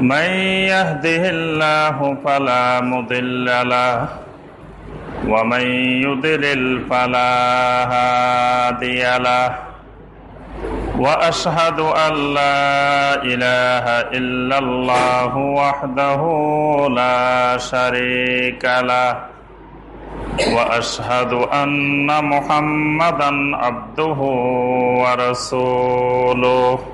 من يهده الله فلا مضل له ومن يضلل فلا هادي له وأشهد أن لا إله إلا الله وحده لا شريك له وأشهد أن محمدا عبده ورسوله.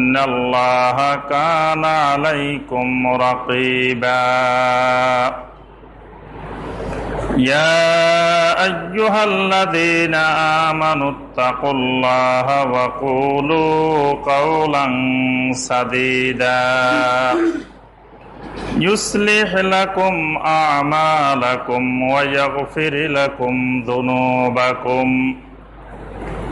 الله كان عليكم رقيبا يا أيها الذين آمنوا اتقوا الله وقولوا قولا سديدا يصلح لكم أعمالكم ويغفر لكم ذنوبكم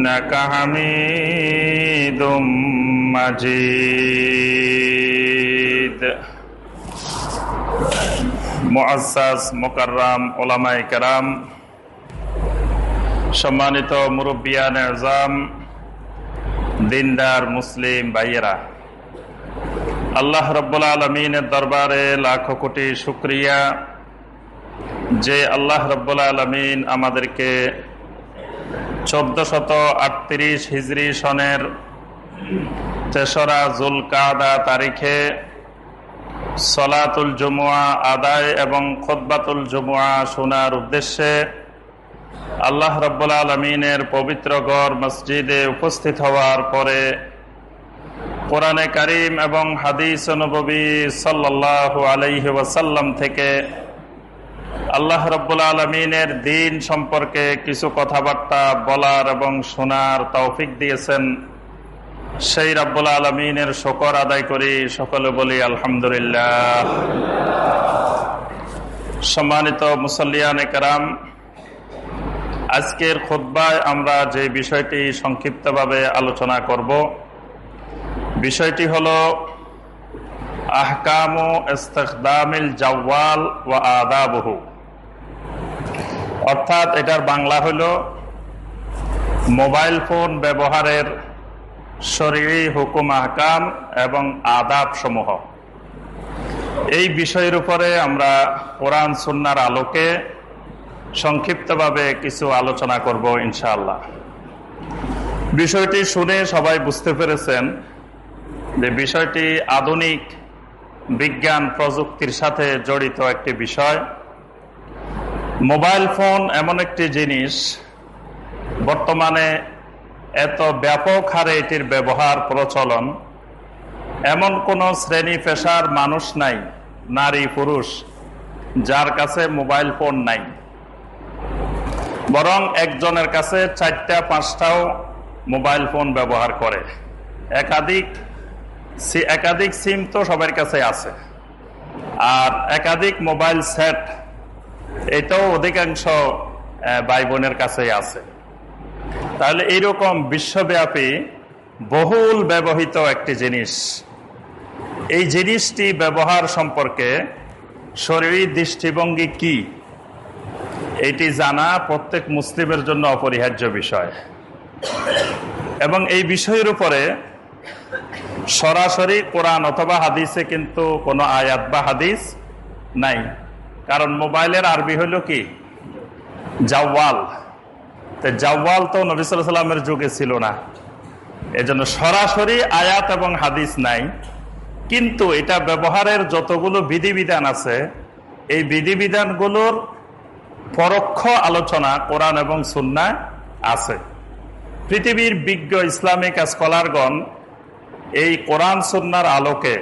إنك حميد مجيد মুআসাস মোকাররাম ওলামাই কেরাম সম্মানিত মুরব্বিয়ান এজাম দিনদার মুসলিম ভাইয়েরা আল্লাহ রব্বুল আলমিনের দরবারে লাখো কোটি শুক্রিয়া যে আল্লাহ রব্বুল আলমিন আমাদেরকে চোদ্দ শত আটত্রিশ হিজড়ি সনের তেসরা জুল কাদা তারিখে সলাতুল জমুয়া আদায় এবং খোদবাতুল জমুয়া শোনার উদ্দেশ্যে আল্লাহ রব্বুল আলমিনের পবিত্র মসজিদে উপস্থিত হওয়ার পরে কোরআনে করিম এবং হাদিস নবী সাল্লাহ আলাইহি ওয়াসাল্লাম থেকে আল্লাহ রব্বুল আলমিনের দিন সম্পর্কে কিছু কথাবার্তা বলার এবং শোনার তৌফিক দিয়েছেন। সেই রব্বুল আলমিনের শকর আদায় করি, সকলে বলি আলহামদুলিল্লাহ। সম্মানিত মুসল্লিয়ান কারাম, আজকের খোদ্বায় আমরা যে বিষয়টি সংক্ষিপ্তভাবে আলোচনা করব, বিষয়টি হল আহকামু ইস্তেকদামিল জাওয়াল ও আদাবহু অর্থাৎ এটার বাংলা হল মোবাইল ফোন ব্যবহারের শরীরী হুকুম আহকাম এবং আদাব সমূহ। এই বিষয়ের উপরে আমরা কোরআন সুন্নার আলোকে সংক্ষিপ্তভাবে কিছু আলোচনা করব ইনশাআল্লাহ। বিষয়টি শুনে সবাই বুঝতে পেরেছেন যে বিষয়টি আধুনিক বিজ্ঞান প্রযুক্তির সাথে জড়িত একটি বিষয়। মোবাইল ফোন এমন একটি জিনিস, বর্তমানে এত ব্যাপক হারে এটির ব্যবহার, প্রচলন। এমন কোনো শ্রেণি পেশার মানুষ নাই, নারী, পুরুষ, যার কাছে মোবাইল ফোন নাই। বরং একজনের কাছে চারটা, পাঁচটাও মোবাইল ফোন ব্যবহার করে। একাধিক একাধিক সিম তো সবার কাছে আছে। আর একাধিক মোবাইল সেট এটাও অধিকাংশ ভাই বোনের কাছেই আছে। তাহলে এইরকম বিশ্বব্যাপী, বহুল ব্যবহৃত একটি জিনিস। এই জিনিসটি ব্যবহার সম্পর্কে শরীরী দৃষ্টিভঙ্গি কি? এটি জানা প্রত্যেক মুসলিমের জন্য অপরিহার্য বিষয়। এবং এই বিষয়ের উপরে সরাসরি কোরআন অথবা হাদিসে কিন্তু কোনো আয়াত বা হাদিস নাই। কারণ মোবাইলের আরবি হইল কি? জাওয়াল। জাওয়াল তো নবী সাল্লামের যুগে ছিল না। এজন্য সরাসরি আয়াত এবং হাদিস নাই। কিন্তু এটা ব্যবহারের যতগুলো বিধিবিধান আছে, এই বিধিবিধানগুলোর পরোক্ষ আলোচনা কোরআন এবং সুন্নায় আছে। পৃথিবীর বিজ্ঞ ইসলামিক স্কলারগণ এই কোরআন সুন্নার আলোকে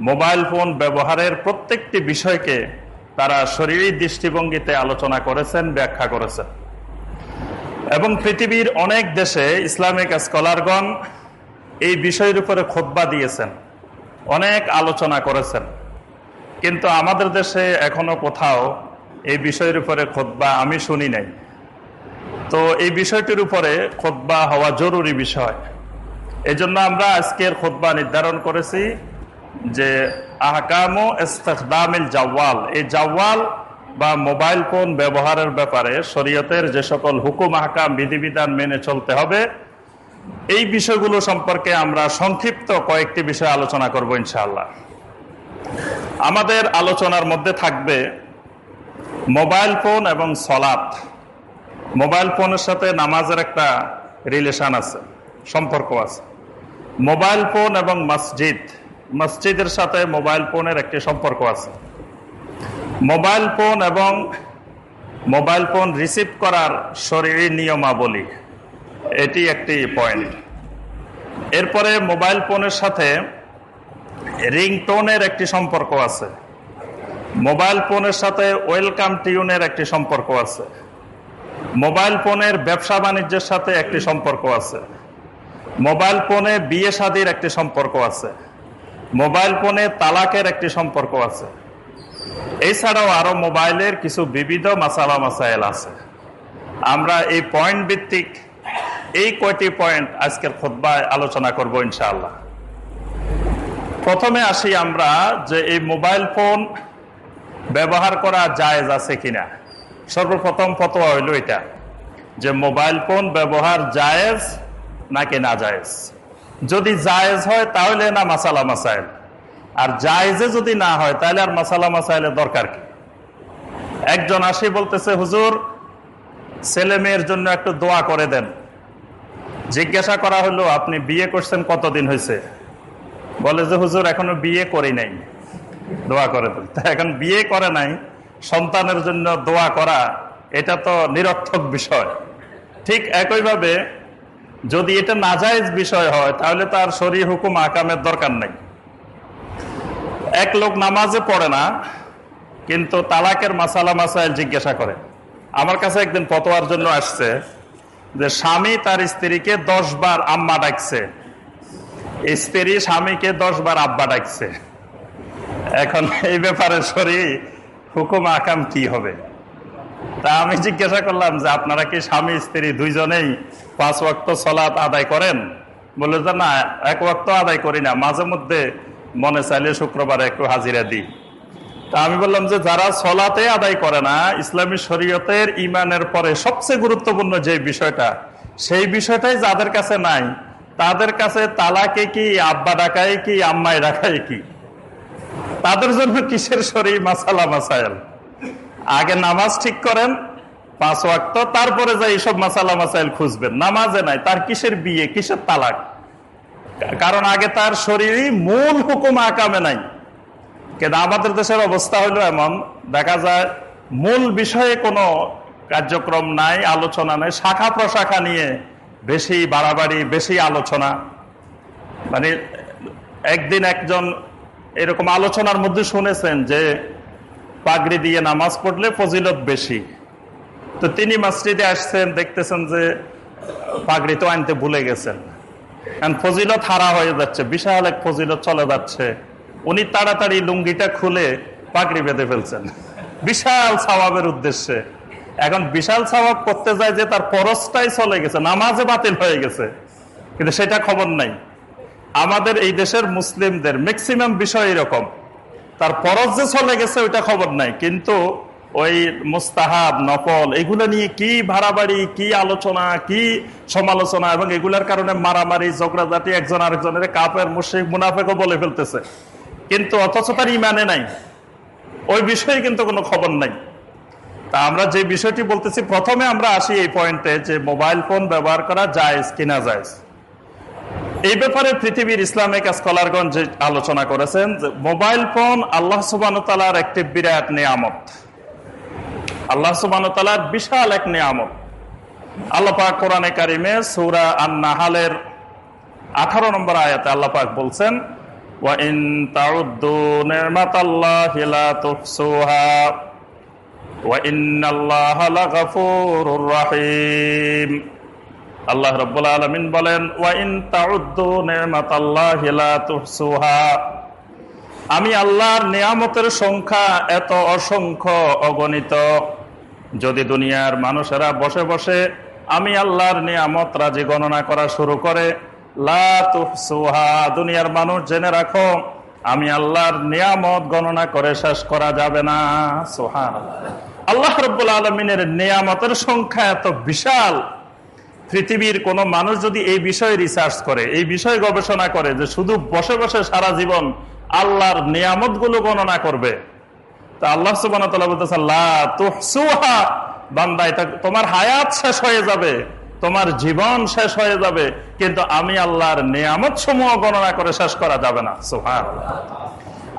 মোবাইল ফোন ব্যবহারের প্রত্যেকটি বিষয়কে তারা শরীরী দৃষ্টিভঙ্গিতে আলোচনা করেছেন, ব্যাখ্যা করেছেন। এবং পৃথিবীর অনেক দেশে ইসলামিক স্কলারগণ এই বিষয়ের উপরে খোদ্া দিয়েছেন, অনেক আলোচনা করেছেন। কিন্তু আমাদের দেশে এখনও কোথাও এই বিষয়ের উপরে খোদ্া আমি শুনি নাই। তো এই বিষয়টির উপরে খোদ্া হওয়া জরুরি বিষয়। এজন্য আমরা আজকের খোদ্া নির্ধারণ করেছি। যে আহকামো ইস্তেকদামিল জাওয়াল। এই জাওয়াল বা মোবাইল ফোন ব্যবহারের ব্যাপারে শরীয়তের যে সকল হুকুম, আহকাম, বিধিবিধান মেনে চলতে হবে, এই বিষয়গুলো সম্পর্কে আমরা সংক্ষিপ্ত কয়েকটি বিষয় আলোচনা করব ইনশাআল্লাহ। আমাদের আলোচনার মধ্যে থাকবে মোবাইল ফোন এবং সলাৎ। মোবাইল ফোনের সাথে নামাজের একটা রিলেশন আছে, সম্পর্ক আছে। মোবাইল ফোন এবং মসজিদ মসজিদের সাথে মোবাইল ফোনের একটি সম্পর্ক আছে। মোবাইল ফোন এবং মোবাইল ফোন রিসিভ করার শরীরী নিয়মাবলী, এটি একটি পয়েন্ট এরপরে মোবাইল ফোনের সাথে রিংটোনের একটি সম্পর্ক আছে। মোবাইল ফোনের সাথে ওয়েলকাম টিউনের একটি সম্পর্ক আছে। মোবাইল ফোনের ব্যবসা বাণিজ্যের সাথে একটি সম্পর্ক আছে। মোবাইল ফোনে বিয়ে শাদির একটি সম্পর্ক আছে। মোবাইল ফোনে তালাকের একটি সম্পর্ক আছে। এছাড়াও আরও মোবাইলের কিছু বিবিধ মাসালা মাসাইল আছে। আমরা এই পয়েন্ট ভিত্তিক এই কয়টি পয়েন্ট আজকের খোদ্ায় আলোচনা করব ইনশাআল্লাহ। প্রথমে আসি আমরা যে এই মোবাইল ফোন ব্যবহার করা জায়েজ আছে কিনা। সর্বপ্রথম ফতোয়া হইল এটা, যে মোবাইল ফোন ব্যবহার জায়েজ নাকি না জায়েজ যদি জায়েজ হয়, তাহলে না মাসালা মাসাইল। আর জায়েজে যদি না হয়, তাহলে আর মাসালা মাসাইলের দরকার কি? একজন আসি বলতেছে, হুজুর, ছেলে মেয়ের জন্য একটু দোয়া করে দেন। জিজ্ঞাসা করা হলো, আপনি বিয়ে করছেন, কতদিন হয়েছে? বলে যে, হুজুর, এখনও বিয়ে করি নাই। দোয়া করে দেন। এখন বিয়ে করে নাই, সন্তানের জন্য দোয়া করা, এটা তো নিরর্থক বিষয়। ঠিক একইভাবে যদি এটা নাজাইজ বিষয় হয়, তাহলে তার শরীর হুকুম আকামের দরকার নেই। এক লোক নামাজে পড়ে না, কিন্তু তালাকের মাসালা মাসাইল জিজ্ঞাসা করে। আমার কাছে একদিন পতোয়ার জন্য আসছে যে, স্বামী তার স্ত্রীকে দশ বার আম্মা ডাকছে। স্ত্রী স্বামীকে দশ বার আব্বা ডাকছে। এখন এই ব্যাপারে শরীর হুকুম আকাম কি হবে? তা আমি জিজ্ঞাসা করলাম যে আপনারা কি স্বামী, স্ত্রী দুইজনেই পাঁচ ওয়াক্ত সলাৎ আদায় করেন? বলে যে না, এক ওয়াক্ত আদায় করি না, মাঝে মধ্যে মনে চাইলে শুক্রবারে একটু হাজিরা দিই। তা আমি বললাম যে যারা সলাতে আদায় করে না, ইসলামী শরীয়তের ইমানের পরে সবচেয়ে গুরুত্বপূর্ণ যে বিষয়টা, সেই বিষয়টাই যাদের কাছে নাই, তাদের কাছে তালাকে কি, আব্বা ডাকায় কি, আম্মায় ডাকায় কি? তাদের জন্য কিসের শরীর? মাসালা মাসাইল। আগে নামাজ ঠিক করেন, পাঁচ ওয়াক্ত, তারপরে যাই এইসব মাসালা মাসাইল খুঁজবেন। নামাজে নাই, তার কিসের বিয়ে, কিসের তালাক? কারণ আগে তার শরীরই মূল হুকুম আকামে নাই। কিন্তু আমাদের দেশের অবস্থা হলো এমন, দেখা যায় মূল বিষয়ে কোনো কার্যক্রম নাই, আলোচনা নাই, শাখা প্রশাখা নিয়ে বেশি বাড়াবাড়ি, বেশি আলোচনা। মানে একদিন একজন এরকম আলোচনার মধ্যে শুনেছেন যে পাগড়ি দিয়ে নামাজ পড়লে ফজিলত বেশি। তো তিনি মসজিদে আসছেন, দেখতেছেন যে পাগড়ি তো আনতে ভুলে গেছেন। ফজিলত হারা হয়ে যাচ্ছে, বিশাল এক ফজিলত চলে যাচ্ছে। উনি তাড়াতাড়ি লুঙ্গিটা খুলে পাগড়ি বেঁধে ফেলছেন। বিশাল স্বভাবের উদ্দেশ্যে। এখন বিশাল স্বভাব করতে যায় যে তার পরশটাই চলে গেছে নামাজে বাতিল হয়ে গেছে। কিন্তু সেটা খবর নাই। আমাদের এই দেশের মুসলিমদের ম্যাক্সিমাম বিষয় এরকম। তার পরশ যে চলে গেছে, ওইটা খবর নাই। কিন্তু ওই মুস্তাহাব নফল এগুলো নিয়ে কি ভাড়াবাড়ি, কি আলোচনা, কি সমালোচনা, এবং এগুলার কারণে মারামারি, ঝগড়াঝাটি একজন আরেকজনের কাপের মুশিক মুনাফেকও বলে ফেলতেছে। কিন্তু অথচ তার ইমানে নাই। ওই বিষয়ে কিন্তু কোনো খবর নাই। তা আমরা যে বিষয়টি বলতেছি, প্রথমে আমরা আসি এই পয়েন্টে যে মোবাইল ফোন ব্যবহার করা যায় কিনা যায় এই ব্যাপারে পৃথিবীর ইসলামিক স্কলারগণ যে আলোচনা করেছেন, যে মোবাইল ফোন আল্লাহ সুবানতালার একটি বিরাট নিয়ামত। আল্লাহ সুবানতালার বিশাল এক নিয়ামত। আল্লাপাক কোরআনে কারিমে সৌরা আন্নাহালের আঠারো নম্বর আয়াতে আল্লাপাক বলছেন, ওয়া আল্লাহ রাব্বুল আলামিন বলেন ওয়াইন আমি আল্লাহর নিয়ামতের সংখ্যা এত অসংখ্য অগণিত। যদি দুনিয়ার মানুষেরা বসে বসে আমি আল্লাহর নিয়ামত রাজি গণনা করা শুরু করে, লা তুহসুহা, দুনিয়ার মানুষ জেনে রাখো, আমি আল্লাহর নিয়ামত গণনা করে শেষ করা যাবে না। সোহান আল্লাহ রব্বুল আলমিনের নিয়ামতের সংখ্যা এত বিশাল পৃথিবীর কোন মানুষ যদি এই বিষয়ে রিসার্চ করে, এই বিষয়ে গবেষণা করে যে শুধু বসে বসে সারা জীবন আল্লাহর নিয়ামতগুলো গণনা করবে, তা আল্লাহ সুবাহ বান্দা, এটা তোমার হায়াত শেষ হয়ে যাবে, তোমার জীবন শেষ হয়ে যাবে, কিন্তু আমি আল্লাহর নিয়ামত সমূহ গণনা করে শেষ করা যাবে না। সোহান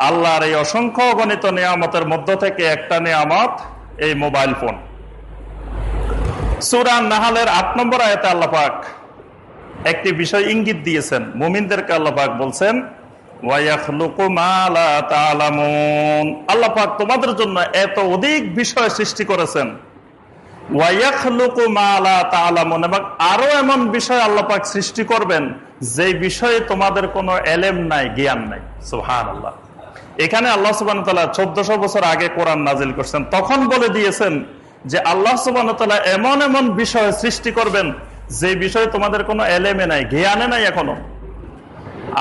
আল্লাহর এই অসংখ্য গণিত নিয়ামতের মধ্য থেকে একটা নিয়ামত এই মোবাইল ফোন। সুরান নাহালের আট নম্বর আয়তে আল্লাপাক একটি বিষয় ইঙ্গিত দিয়েছেন। মুমিনদেরকে আল্লাপাক বলছেন আল্লাপাক তোমাদের জন্য এত অধিক বিষয় সৃষ্টি করেছেন। এবং আরও এমন বিষয় আল্লাপাক সৃষ্টি করবেন, যে বিষয়ে তোমাদের কোনো এলেম নাই, জ্ঞান নাই। সুহান আল্লাহ এখানে আল্লাহ সুবান চোদ্দশো বছর আগে কোরআন নাজিল করছেন। তখন বলে দিয়েছেন যে আল্লাহ সুবান এমন এমন বিষয় সৃষ্টি করবেন, যে বিষয়ে তোমাদের কোনো এলেমে নাই, জ্ঞানে নাই এখনও।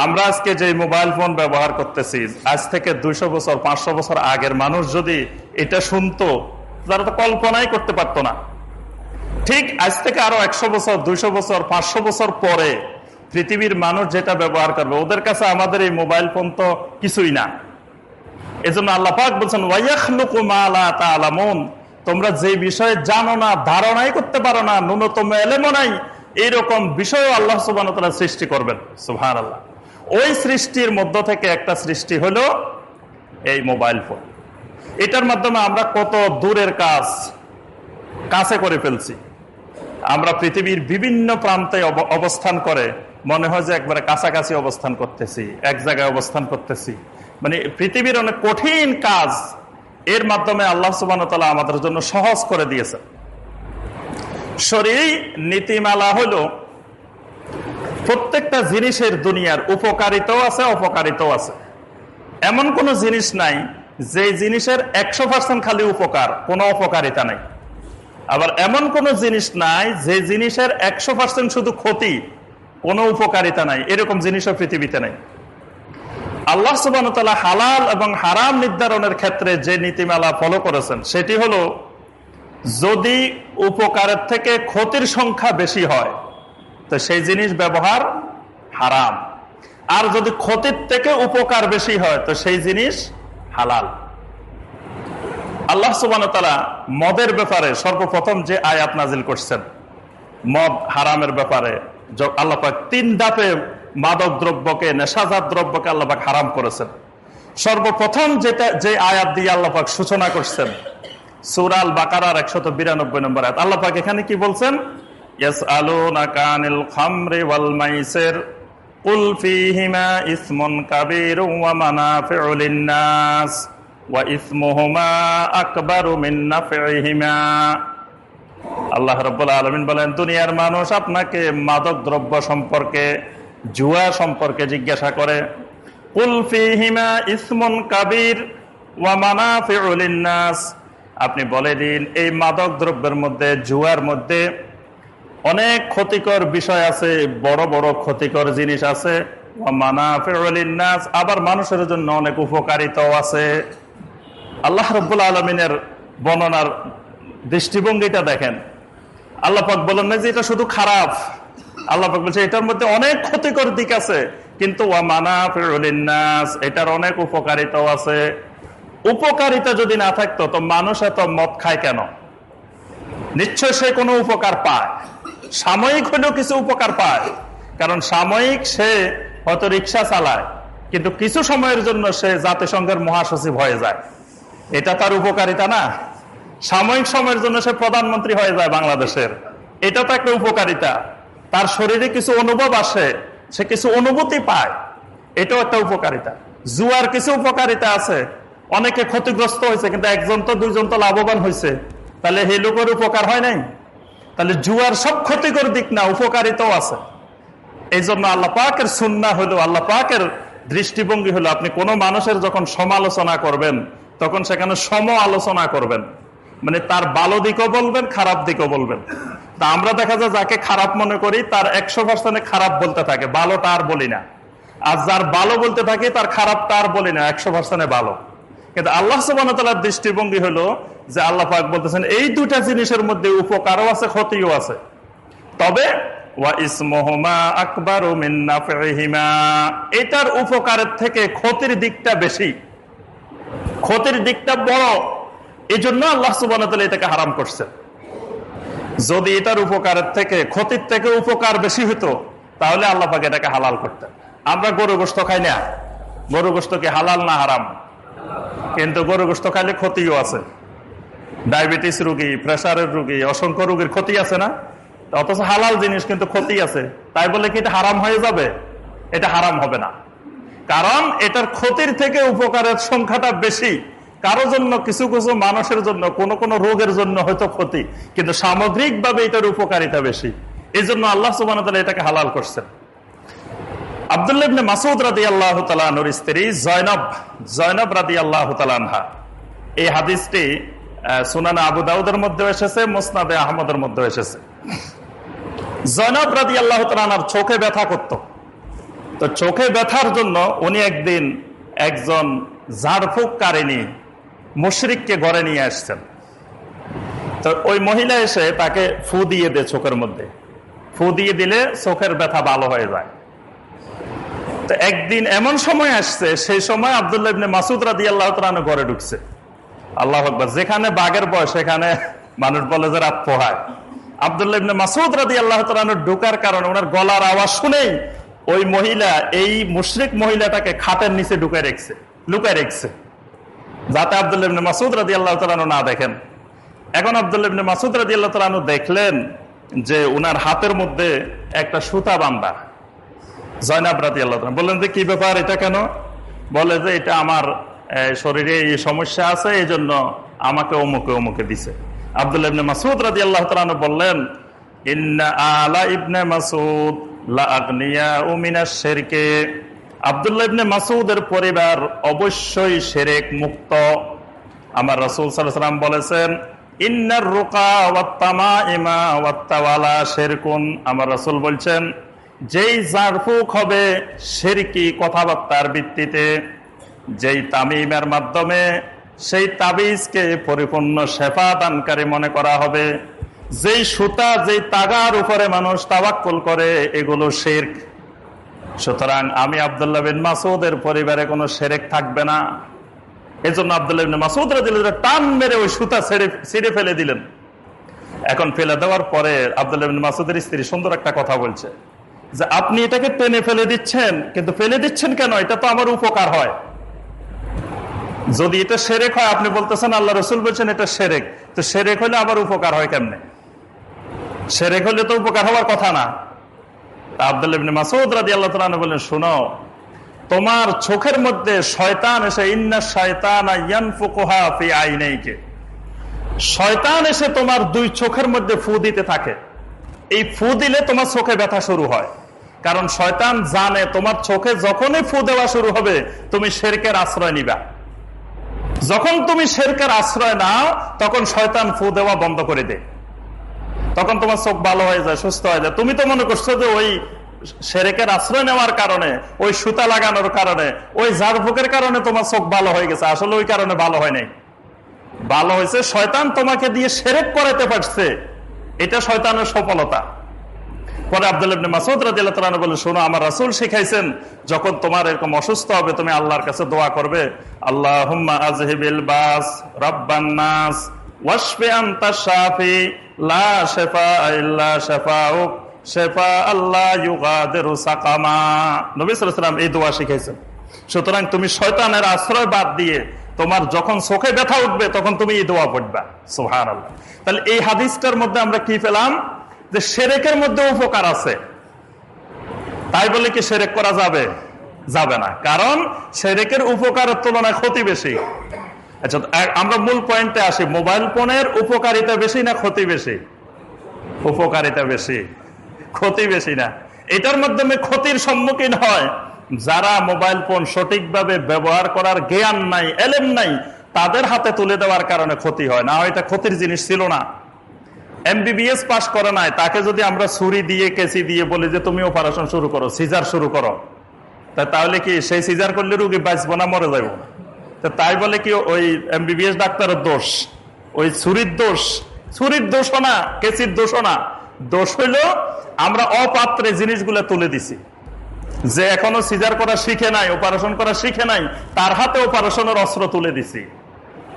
আমরা আজকে যে মোবাইল ফোন ব্যবহার করতেছি, আজ থেকে দুইশো বছর, পাঁচশো বছর আগের মানুষ যদি এটা শুনতো, তারা তো কল্পনাই করতে পারতো না। ঠিক আজ থেকে আরও একশো বছর, দুইশো বছর, পাঁচশো বছর পরে পৃথিবীর মানুষ যেটা ব্যবহার করবে, ওদের কাছে আমাদের এই মোবাইল ফোন তো কিছুই না। এজন্য আল্লাহ পাক বলছেন ওয়াইয়াখলুকুমালামুন তোমরা যে বিষয়ে জানো না, ধারণাই করতে পারো না, ন্যূনতম এলেমো নাই। এইরকম বিষয় আল্লাহ সুবান সৃষ্টি করবেন। সুহান আল্লাহ ওই সৃষ্টির মধ্য থেকে একটা সৃষ্টি হলো এই মোবাইল ফোন। এটার মাধ্যমে আমরা কত দূরের কাজ, কাছে করে ফেলছি। আমরা পৃথিবীর বিভিন্ন প্রান্তে অবস্থান করে, মনে হয় যে একবারে কাছাকাছি অবস্থান করতেছি, এক জায়গায় অবস্থান করতেছি। মানে পৃথিবীর অনেক কঠিন কাজ এর মাধ্যমে আল্লাহ সুবান আমাদের জন্য সহজ করে দিয়েছে শরীর নীতিমালা হল, প্রত্যেকটা জিনিসের দুনিয়ার উপকারিতাও আছে, অপকারিতাও আছে। এমন কোন জিনিস নাই, যে জিনিসের একশো পার্সেন্ট খালি উপকার, কোনো অপকারিতা নাই। আবার এমন কোন জিনিস নাই, যে জিনিসের একশো পার্সেন্ট শুধু ক্ষতি, কোনো উপকারিতা নাই। এরকম জিনিসও পৃথিবীতে নাই। আল্লাহ সুবান হালাল এবং হারাম নির্ধারণের ক্ষেত্রে যে নীতিমালা ফলো করেছেন, সেটি হলো যদি উপকারের থেকে ক্ষতির সংখ্যা বেশি হয়, তো সেই জিনিস ব্যবহার হারাম। আর যদি ক্ষতির থেকে উপকার বেশি হয়, তো সেই জিনিস হালাল। আল্লাহ সুবান মদের ব্যাপারে সর্বপ্রথম যে আয়াত নাজিল করছেন, মদ হারামের ব্যাপারে আল্লাহ তিন ধাপে মাদক দ্রব্যকে, নেশাজাত দ্রব্যকে আল্লাপাক হারাম করেছেন। সর্বপ্রথম যেটা, যে আয়াত দিয়ে আল্লাপাক সূচনা করছেন সুরাল বাকারার একশত বিরানব্বই নম্বর আয়াত। আল্লাপাক এখানে কি বলছেন? নাকানিল খামরে আল্লাহ রব্বুল আলমিন বলেন, দুনিয়ার মানুষ আপনাকে মাদক দ্রব্য সম্পর্কে জুয়া সম্পর্কে জিজ্ঞাসা করে কাবির আপনি বলে দিন, এই মাদক দ্রব্যের মধ্যে, জুয়ার মধ্যে অনেক ক্ষতিকর বিষয় আছে, বড় বড় ক্ষতিকর জিনিস আছে। আবার মানুষের জন্য অনেক উপকারিতাও আছে। আল্লাহ রব্বুল আলমিনের বর্ণনার দৃষ্টিভঙ্গিটা দেখেন। আল্লাপাক বলেন, না যে এটা শুধু খারাপ আল্লাপাক বলছে, এটার মধ্যে অনেক ক্ষতিকর দিক আছে, কিন্তু এটার অনেক উপকারিতাও আছে। উপকারিতা যদি না থাকতো, তো মানুষ এত মদ খায় কেন? নিশ্চয় সে কোনো উপকার পায়। সাময়িক হলেও কিছু উপকার পায়, কারণ সাময়িক সে হয়তো রিক্সা চালায়, কিন্তু কিছু সময়ের জন্য সে জাতিসংঘের মহাসচিব হয়ে যায়। এটা তার উপকারিতা না। সাময়িক সময়ের জন্য সে প্রধানমন্ত্রী হয়ে যায় বাংলাদেশের। এটা তো একটা উপকারিতা। তার শরীরে কিছু অনুভব আসে, সে কিছু অনুভূতি পায়। এটাও একটা উপকারিতা। জুয়ার কিছু উপকারিতা আছে। অনেকে ক্ষতিগ্রস্ত হয়েছে, কিন্তু একজন তো দুইজন তো লাভবান হয়েছে। তাহলে হে লোকের উপকার হয় নাই? তাহলে জুয়ার সব ক্ষতিকর দিক না, উপকারিতাও আছে। এই জন্য আল্লাহ পাকের সুন্না হলো, আল্লাহ পাকের দৃষ্টিভঙ্গি হলো, আপনি কোনো মানুষের যখন সমালোচনা করবেন, তখন সেখানে সম আলোচনা করবেন। মানে তার ভালো দিকও বলবেন, খারাপ দিকও বলবেন। তা আমরা দেখা যায় যাকে খারাপ মনে করি, তার একশো পার্সেন্টে খারাপ বলতে থাকে ভালো তার বলি না। আর যার ভালো বলতে থাকে, তার খারাপ তার বলি না, একশো পার্সেন্টে ভালো। কিন্তু আল্লাহ সুবাহতালার দৃষ্টিভঙ্গি হলো যে আল্লাহ পাক বলতেছেন, এই দুটা জিনিসের মধ্যে উপকারও আছে, ক্ষতিও আছে। তবে আকবর এটার উপকারের থেকে ক্ষতির দিকটা বেশি। ক্ষতির দিকটা বড়। এই জন্য আল্লাহ সুবান এটাকে হারাম করছে। যদি এটার উপকারের থেকে, ক্ষতির থেকে উপকার বেশি হতো তাহলে আল্লাহ পাকে এটাকে হালাল করতেন। আমরা গরু গোস্ত খাই না। গরু গোস্ত কি হালাল না হারাম? কিন্তু গরু গোস্ত খাইলে ক্ষতিও আছে। ডায়াবেটিস রুগী প্রেশারের রুগী, অসংখ্য রোগীর ক্ষতি আছে না? অথচ হালাল জিনিস কিন্তু ক্ষতি আছে। তাই বলে কি এটা হারাম হয়ে যাবে? এটা হারাম হবে না। কারণ এটার ক্ষতির থেকে উপকারের সংখ্যাটা বেশি। কারও জন্য কিছু কিছু মানুষের জন্য, কোন কোন রোগের জন্য হয়তো ক্ষতি, কিন্তু সামগ্রিক ভাবে এটার উপকারিতা বেশি। এই জন্য আল্লাহ সুবান এটাকে হালাল করছেন। আবদুল্লাবনে মাসুদ রাদি আল্লাহ তালুর স্ত্রী জয়নব জয়নব রাদি আল্লাহ তালহা এই হাদিসটি সুনানা আবু দাউদের মধ্যে এসেছে, মোসনাদে আহমদের মধ্যে এসেছে। জয়নব রাদি আল্লাহ তালার চোখে ব্যথা করত। তো চোখে ব্যথার জন্য উনি একদিন একজন ঝাড়ফুক কারিনী মুশরিককে ঘরে নিয়ে আসছেন। তো ওই মহিলা এসে তাকে ফু দিয়ে দেয় চোখের মধ্যে। ফু দিয়ে দিলে চোখের ব্যথা ভালো হয়ে যায়। তো একদিন এমন সময় আসছে, সেই সময় আবদুল্লাহ ইবনে মাসুদ রাদি আল্লাহ তালু ঘরে ঢুকছে। আল্লাহ আকবর। যেখানে বাঘের বয়স সেখানে মানুষ বলে যে রাত পোহায়। আবদুল্লাহ ইবনে মাসুদ রাদি আল্লাহ তালু ঢুকার কারণে ওনার গলার আওয়াজ শুনেই ওই মহিলা, এই মুশরিক মহিলাটাকে খাটের নিচে ঢুকে রেখছে, লুকায় রেখছে। যাতে আবদুল্লাহ মাসুদ রাজি আল্লাহ তালানু না দেখেন। এখন আবদুল্লাহ মাসুদ রাজি আল্লাহ তালানু দেখলেন যে উনার হাতের মধ্যে একটা সুতা বান্ধা জয়নাব রাজি আল্লাহ বললেন যে, কি ব্যাপার এটা কেন? বলে যে, এটা আমার শরীরে এই সমস্যা আছে এই জন্য আমাকে অমুকে অমুকে দিছে। আবদুল্লাহ ইবনে মাসুদ রাজি আল্লাহ বললেন, ইন্না আলা ইবনে মাসুদ লা আগনিয়া উমিনা শেরকে। আবদুল্লাহ মাসুদের পরিবার অবশ্যই সেরেক মুক্ত। আমার রসুল সাল্লাম বলেছেন, ইন্নার রোকা ওয়াত্তামা ইমা ওয়াত্তাওয়ালা শেরকুন। আমার রসুল বলছেন, যেই জারফুক হবে শেরকি কথাবার্তার ভিত্তিতে, যেই তামিমের মাধ্যমে সেই তাবিজকে পরিপূর্ণ শেফা দানকারী মনে করা হবে। যেই সুতা, যেই তাগার উপরে মানুষ তাবাক্কুল করে, এগুলো শেরক। সুতরাং আমি আবদুল্লাহ বিন মাসুদের পরিবারে কোনো সেরেক থাকবে না। এই জন্য আবদুল্লাহ মাসুদ রাদিল্লাহ টান মেরে ওই সুতা ছিঁড়ে ফেলে দিলেন। এখন ফেলে দেওয়ার পরে আবদুল্লাহ বিন মাসুদের স্ত্রী সুন্দর একটা কথা বলছে যে, আপনি এটাকে টেনে ফেলে দিচ্ছেন, কিন্তু ফেলে দিচ্ছেন কেন? এটা তো আমার উপকার হয়। যদি এটা সেরেক হয়, আপনি বলতেছেন, আল্লাহ রসুল বলছেন এটা সেরেক তো সেরেক হলে আবার উপকার হয় কেমনে? সেরেক হলে তো উপকার হওয়ার কথা না। বললেন শোনো, তোমার চোখের মধ্যে শয়তান এসে, ইন্না শয়তান শয়তান এসে তোমার দুই চোখের মধ্যে ফু দিতে থাকে। এই ফু দিলে তোমার চোখে ব্যথা শুরু হয়। কারণ শয়তান জানে, তোমার চোখে যখনই ফু দেওয়া শুরু হবে, তুমি শেরকের আশ্রয় নিবা। যখন তুমি শেরকের আশ্রয় নাও, তখন শয়তান ফু দেওয়া বন্ধ করে দে তখন তোমার চোখ ভালো হয়ে যায়, সুস্থ হয়ে যায়। তুমি তো মনে করছ যে ওই সেরেকের আশ্রয় নেওয়ার কারণে, ওই সুতা লাগানোর কারণে, ওই ঝাড়ফুকের কারণে তোমার চোখ ভালো হয়ে গেছে। আসলে ওই কারণে ভালো হয় নাই। ভালো হয়েছে, শয়তান তোমাকে দিয়ে সেরেক করাতে পারছে। এটা শয়তানের সফলতা। পরে আব্দুল মাসুদ রাজিয়াল বলে শোনো, আমার রাসুল শিখাইছেন, যখন তোমার এরকম অসুস্থ হবে, তুমি আল্লাহর কাছে দোয়া করবে। আল্লাহ আজহিবিল বাস শাফি লা শেফা ইল্লা শেফা আল্লাহ ইউগাদেরু এই দোয়া শিখাইছেন। সুতরাং তুমি শয়তানের আশ্রয় বাদ দিয়ে তোমার যখন চোখে ব্যথা উঠবে, তখন তুমি এই দোয়া পড়বা। সোহান আল্লাহ তাহলে এই হাদিসটার মধ্যে আমরা কি পেলাম? যে সেরেকের মধ্যে উপকার আছে। তাই বলে কি সেরেক করা যাবে? যাবে না। কারণ সেরেকের উপকারের তুলনায় ক্ষতি বেশি। আচ্ছা আমরা মূল পয়েন্টে আসি। মোবাইল ফোনের উপকারিতা বেশি না ক্ষতি বেশি? উপকারিতা বেশি। ক্ষতি বেশি না। এটার মাধ্যমে ক্ষতির সম্মুখীন হয়। যারা মোবাইল ফোন সঠিকভাবে ব্যবহার করার জ্ঞান নাই, এলেম নাই, তাদের হাতে তুলে দেওয়ার কারণে ক্ষতি হয়। না এটা ক্ষতির জিনিস ছিল না। এমবিবিএস পাস করে নাই। তাকে যদি আমরা ছুরি দিয়ে কেসি দিয়ে বলি যে, তুমি অপারেশন শুরু করো সিজার শুরু করো তাহলে কি সেই সিজার করলে রুগী বাঁচবো না, মরে যাব? তাই বলে কি ওই এমবিবিএস ডাক্তারের দোষ? ওই ছুরির দোষ? ছুরির দোষ না কেসির দোষ না। দোষ হইল আমরা অপাত্রে জিনিসগুলো তুলে দিছি। যে এখনও সিজার করা শিখে নাই, অপারেশন করা শিখে নাই, তার হাতে অপারেশনের অস্ত্র তুলে দিছি।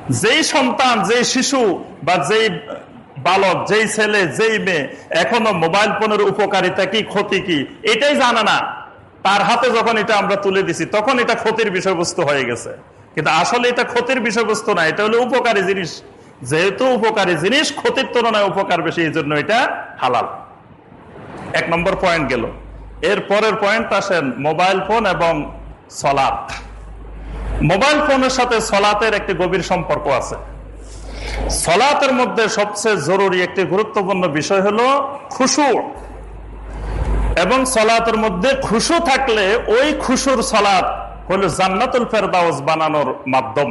যেই সন্তান, যেই শিশু বা যেই বালক, যেই ছেলে, যেই মেয়ে এখনও মোবাইল ফোনের উপকারিতা কি, ক্ষতি কি, এটাই জানে না। তার হাতে যখন এটা আমরা তুলে দিছি, তখন এটা ক্ষতির বিষয়বস্তু হয়ে গেছে। কিন্তু আসলে এটা ক্ষতির বিষয়বস্তু না, এটা হলো উপকারী জিনিস। যেহেতু উপকারী জিনিস, ক্ষতির তুলনায় উপকার বেশি, এই জন্য এটা হালাল। এক নম্বর পয়েন্ট গেল। এর পরের পয়েন্ট আসেন মোবাইল ফোন এবং সলাৎ। মোবাইল ফোনের সাথে সলাতের একটি গভীর সম্পর্ক আছে। সলাতের মধ্যে সবচেয়ে জরুরি একটি গুরুত্বপূর্ণ বিষয় হলো খুশু। এবং সলাতের মধ্যে খুশু থাকলে ওই খুশুর সলাৎ হলো জান্নাতুল ফেরদাউস বানানোর মাধ্যম।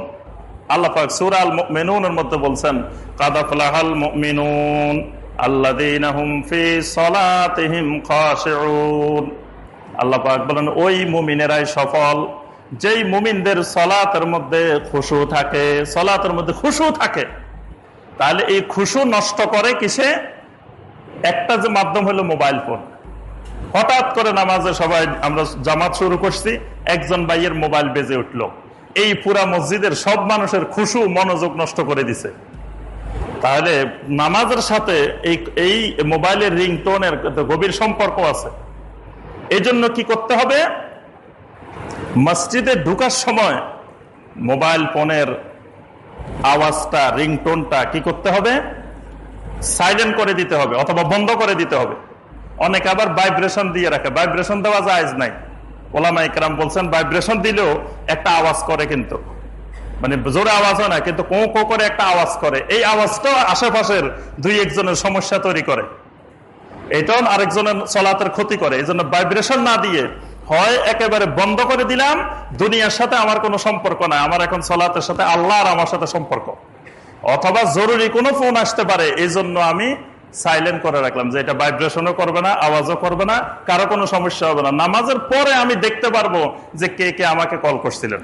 আল্লাহ পাক সূরা আল মুমিনুনের মধ্যে বলছেন কাদ আফলাহাল মুমিনুন আল্লাযীনা হুম ফি সলাতিহিম খাশিউন। আল্লাহ পাক বলেন, ওই মুমিনেরাই সফল। যেই মুমিনদের সলাতের মধ্যে থাকে, সলাতের মধ্যে খুশু থাকে, তাহলে এই খুশু নষ্ট করে কিসে? একটা যে মাধ্যম হলো মোবাইল ফোন। হঠাৎ করে নামাজে সবাই আমরা জামাত শুরু করছি, একজন ভাইয়ের মোবাইল বেজে উঠল। এই পুরা মসজিদের সব মানুষের খুশু, মনোযোগ নষ্ট করে দিছে। তাহলে নামাজের সাথে এই এই মোবাইলের রিং রিংটোনের গভীর সম্পর্ক আছে। এই জন্য কি করতে হবে? মসজিদে ঢুকার সময় মোবাইল ফোনের আওয়াজটা, রিংটোনটা কি করতে হবে? সাইলেন্ট করে দিতে হবে, অথবা বন্ধ করে দিতে হবে। অনেকে আবার ভাইব্রেশন দিয়ে রাখে। ভাইব্রেশন দেওয়া যায় নাই। ওলামা ইকরাম বলছেন ভাইব্রেশন দিলেও একটা আওয়াজ করে কিন্তু। মানে জোরে আওয়াজ হয় না, কিন্তু কো কো করে একটা আওয়াজ করে। এই আওয়াজটা আশেপাশের দুই একজনের সমস্যা তৈরি করে। এটাও আরেকজনের চলাতের ক্ষতি করে। এই জন্য ভাইব্রেশন না দিয়ে হয়, একেবারে বন্ধ করে দিলাম, দুনিয়ার সাথে আমার কোনো সম্পর্ক নাই। আমার এখন চলাতের সাথে আল্লাহ আর আমার সাথে সম্পর্ক। অথবা জরুরি কোনো ফোন আসতে পারে, এই জন্য আমি সাইলেন্ট করে রাখলাম যে এটা ভাইব্রেশনও করবে না, আওয়াজও করবে না, কারও কোনো সমস্যা হবে না। নামাজের পরে আমি দেখতে পারব যে কে কে আমাকে কল করছিলেন।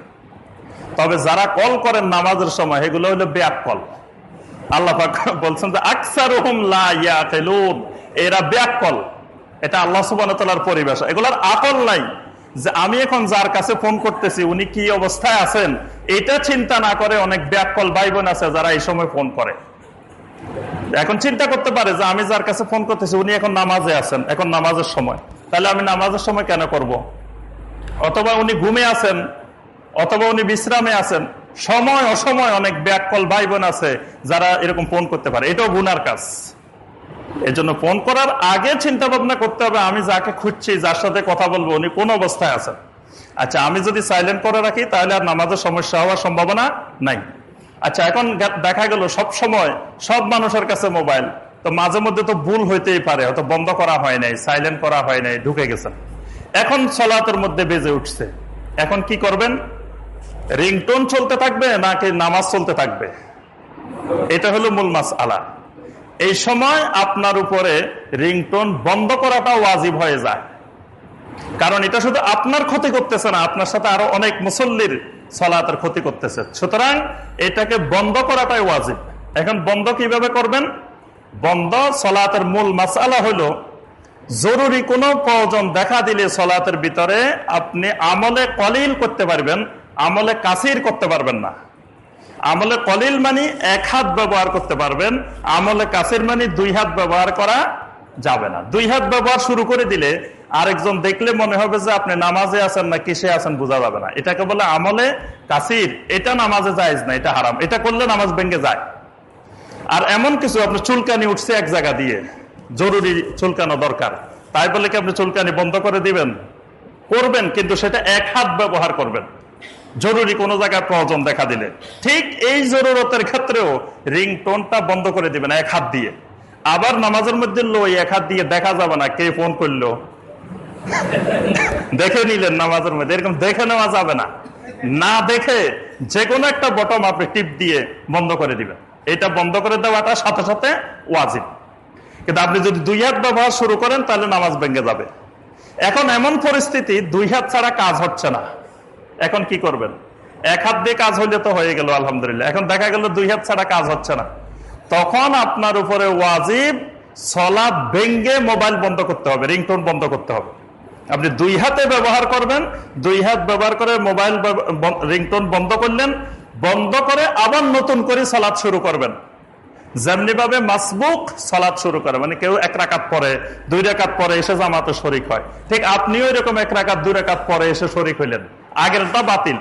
তবে যারা কল করেন নামাজের সময়, এগুলো হলো ব্যাক কল আল্লাহ বলছেন যে আকসার এরা ব্যাক কল এটা আল্লাহ সুবান পরিবেশ এগুলোর আকল নাই যে আমি এখন যার কাছে ফোন করতেছি, উনি কি অবস্থায় আছেন? এটা চিন্তা না করে অনেক ব্যাকল ভাই বোন আছে যারা এই সময় ফোন করে। এখন চিন্তা করতে পারে যে আমি যার কাছে ফোন করতেছি, উনি এখন নামাজে আছেন, এখন নামাজের সময়। তাহলে আমি নামাজের সময় কেন করব। অথবা উনি ঘুমে আছেন, অথবা উনি বিশ্রামে আছেন। সময় অসময় অনেক ব্যাকল ভাই বোন আছে যারা এরকম ফোন করতে পারে। এটাও গুনার কাজ। এই জন্য ফোন করার আগে চিন্তা ভাবনা করতে হবে, আমি যাকে খুঁজছি, যার সাথে কথা বলব, উনি কোন অবস্থায় আছেন? আচ্ছা আমি যদি সাইলেন্ট করে রাখি, তাহলে আর নামাজের সমস্যা হওয়ার সম্ভাবনা নাই। আচ্ছা এখন দেখা গেল সব সময় সব মানুষের কাছে মোবাইল। তো মাঝে মধ্যে তো ভুল হইতেই পারে, হয়তো বন্ধ করা হয় নাই সাইলেন্ট করা হয় নাই, ঢুকে গেছেন। এখন চলাতের মধ্যে বেজে উঠছে। এখন কি করবেন? রিংটোন চলতে থাকবে নাকি নামাজ চলতে থাকবে? এটা হলো মূল মাস আলা এই সময় আপনার উপরে রিংটোন বন্ধ করাটা ওয়াজিব হয়ে যায়। কারণ এটা শুধু আপনার ক্ষতি করতেছে না, আপনার সাথে আরও অনেক মুসল্লির সলাতের ক্ষতি করতেছে। সুতরাং এটাকে বন্ধ করাটাই ওয়াজিব। এখন বন্ধ কীভাবে করবেন? বন্ধ সলাতের মূল মাসালা হলো, জরুরি কোনো প্রয়োজন দেখা দিলে সলাতের ভিতরে আপনি আমলে কলিল করতে পারবেন, আমলে কাসির করতে পারবেন না। আমলে কলিল মানি এক হাত ব্যবহার করতে পারবেন, আমলে কাসির মানি দুই হাত ব্যবহার করা যাবে না। দুই হাত ব্যবহার শুরু করে দিলে আরেকজন দেখলে মনে হবে যে আপনি নামাজে আছেন না কিসে আছেন বোঝা যাবে না। এটাকে বলে আমলে কাসির। এটা নামাজে যায় না, এটা হারাম। এটা করলে নামাজ ভেঙে যায়। আর এমন কিছু, আপনি চুলকানি উঠছে এক জায়গা দিয়ে। জরুরি চুলকানো দরকার। তাই বলে কি আপনি চুলকানি বন্ধ করে দিবেন? করবেন, কিন্তু সেটা এক হাত ব্যবহার করবেন। জরুরি কোনো জায়গায় প্রয়োজন দেখা দিলে। ঠিক এই জরুরতের ক্ষেত্রেও রিং টোনটা বন্ধ করে দিবেন এক হাত দিয়ে। আবার নামাজের মধ্যে লই এক হাত দিয়ে দেখা যাবে না কে ফোন করল। দেখে নিলেন নামাজের মধ্যে। এরকম দেখে নেওয়া যাবে না। না দেখে যে কোনো একটা বটম আপনি টিপ দিয়ে বন্ধ করে দিবেন। এটা বন্ধ করে দেওয়াটা সাথে সাথে ওয়াজিব। কিন্তু আপনি যদি দুই হাত ব্যবহার শুরু করেন, তাহলে নামাজ ভেঙে যাবে। এখন এমন পরিস্থিতি, দুই হাত ছাড়া কাজ হচ্ছে না। এখন কি করবেন? এক হাত দিয়ে কাজ হইলে তো হয়ে গেল, আলহামদুলিল্লাহ। এখন দেখা গেল দুই হাত ছাড়া কাজ হচ্ছে না। তখন আপনার উপরে ওয়াজিব সলা ভেঙ্গে মোবাইল বন্ধ করতে হবে, রিংটোন বন্ধ করতে হবে। আপনি দুই হাতে ব্যবহার করবেন, দুই হাত ব্যবহার করে মোবাইল রিংটোন বন্ধ করলেন, বন্ধ করে আবার নতুন করে সালাদ শুরু করবেন। যেমনি ভাবে মাসবুক সালাদ শুরু করে মানে কেউ এক রাকাত পরে, দুই রাকাত পরে এসে জামাতে শরিক হয়। ঠিক আপনিও এরকম এক রাকাত, দুই রাকাত পরে এসে শরিক হইলেন। আগেরটা বাতিল।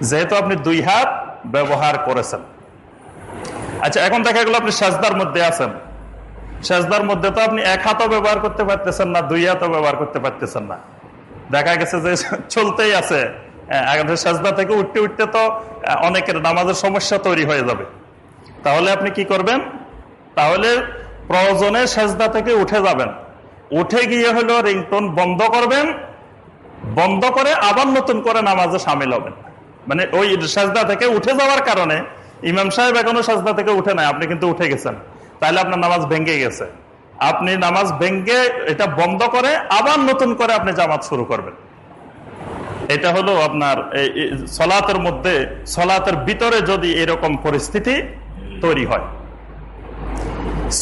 যেহেতু আপনি দুই হাত ব্যবহার করেছেন। আচ্ছা এখন দেখা গেল আপনি সাজদার মধ্যে আছেন। সাজদার মধ্যে তো আপনি এক হাতও ব্যবহার করতে পারতেছেন না, দুই হাতও ব্যবহার করতে পারতেছেন না। দেখা গেছে যে চলতেই আছে। সাজদা থেকে উঠতে উঠতে তো অনেকের নামাজের সমস্যা তৈরি হয়ে যাবে। তাহলে আপনি কি করবেন? তাহলে প্রয়োজনে সেজদা থেকে উঠে যাবেন। উঠে গিয়ে হলো রিংটোন বন্ধ করবেন। বন্ধ করে আবার নতুন করে নামাজে সামিল হবেন। মানে ওই সাজদা থেকে উঠে যাওয়ার কারণে ইমাম সাহেব এখনও সাজদা থেকে উঠে নাই, আপনি কিন্তু উঠে গেছেন। তাহলে আপনার নামাজ ভেঙ্গে গেছে। আপনি নামাজ ভেঙ্গে এটা বন্ধ করে আবার নতুন করে আপনি জামাত শুরু করবেন। এটা হলো আপনার সলাতের মধ্যে, সলাতের ভিতরে যদি এরকম পরিস্থিতি তৈরি হয়।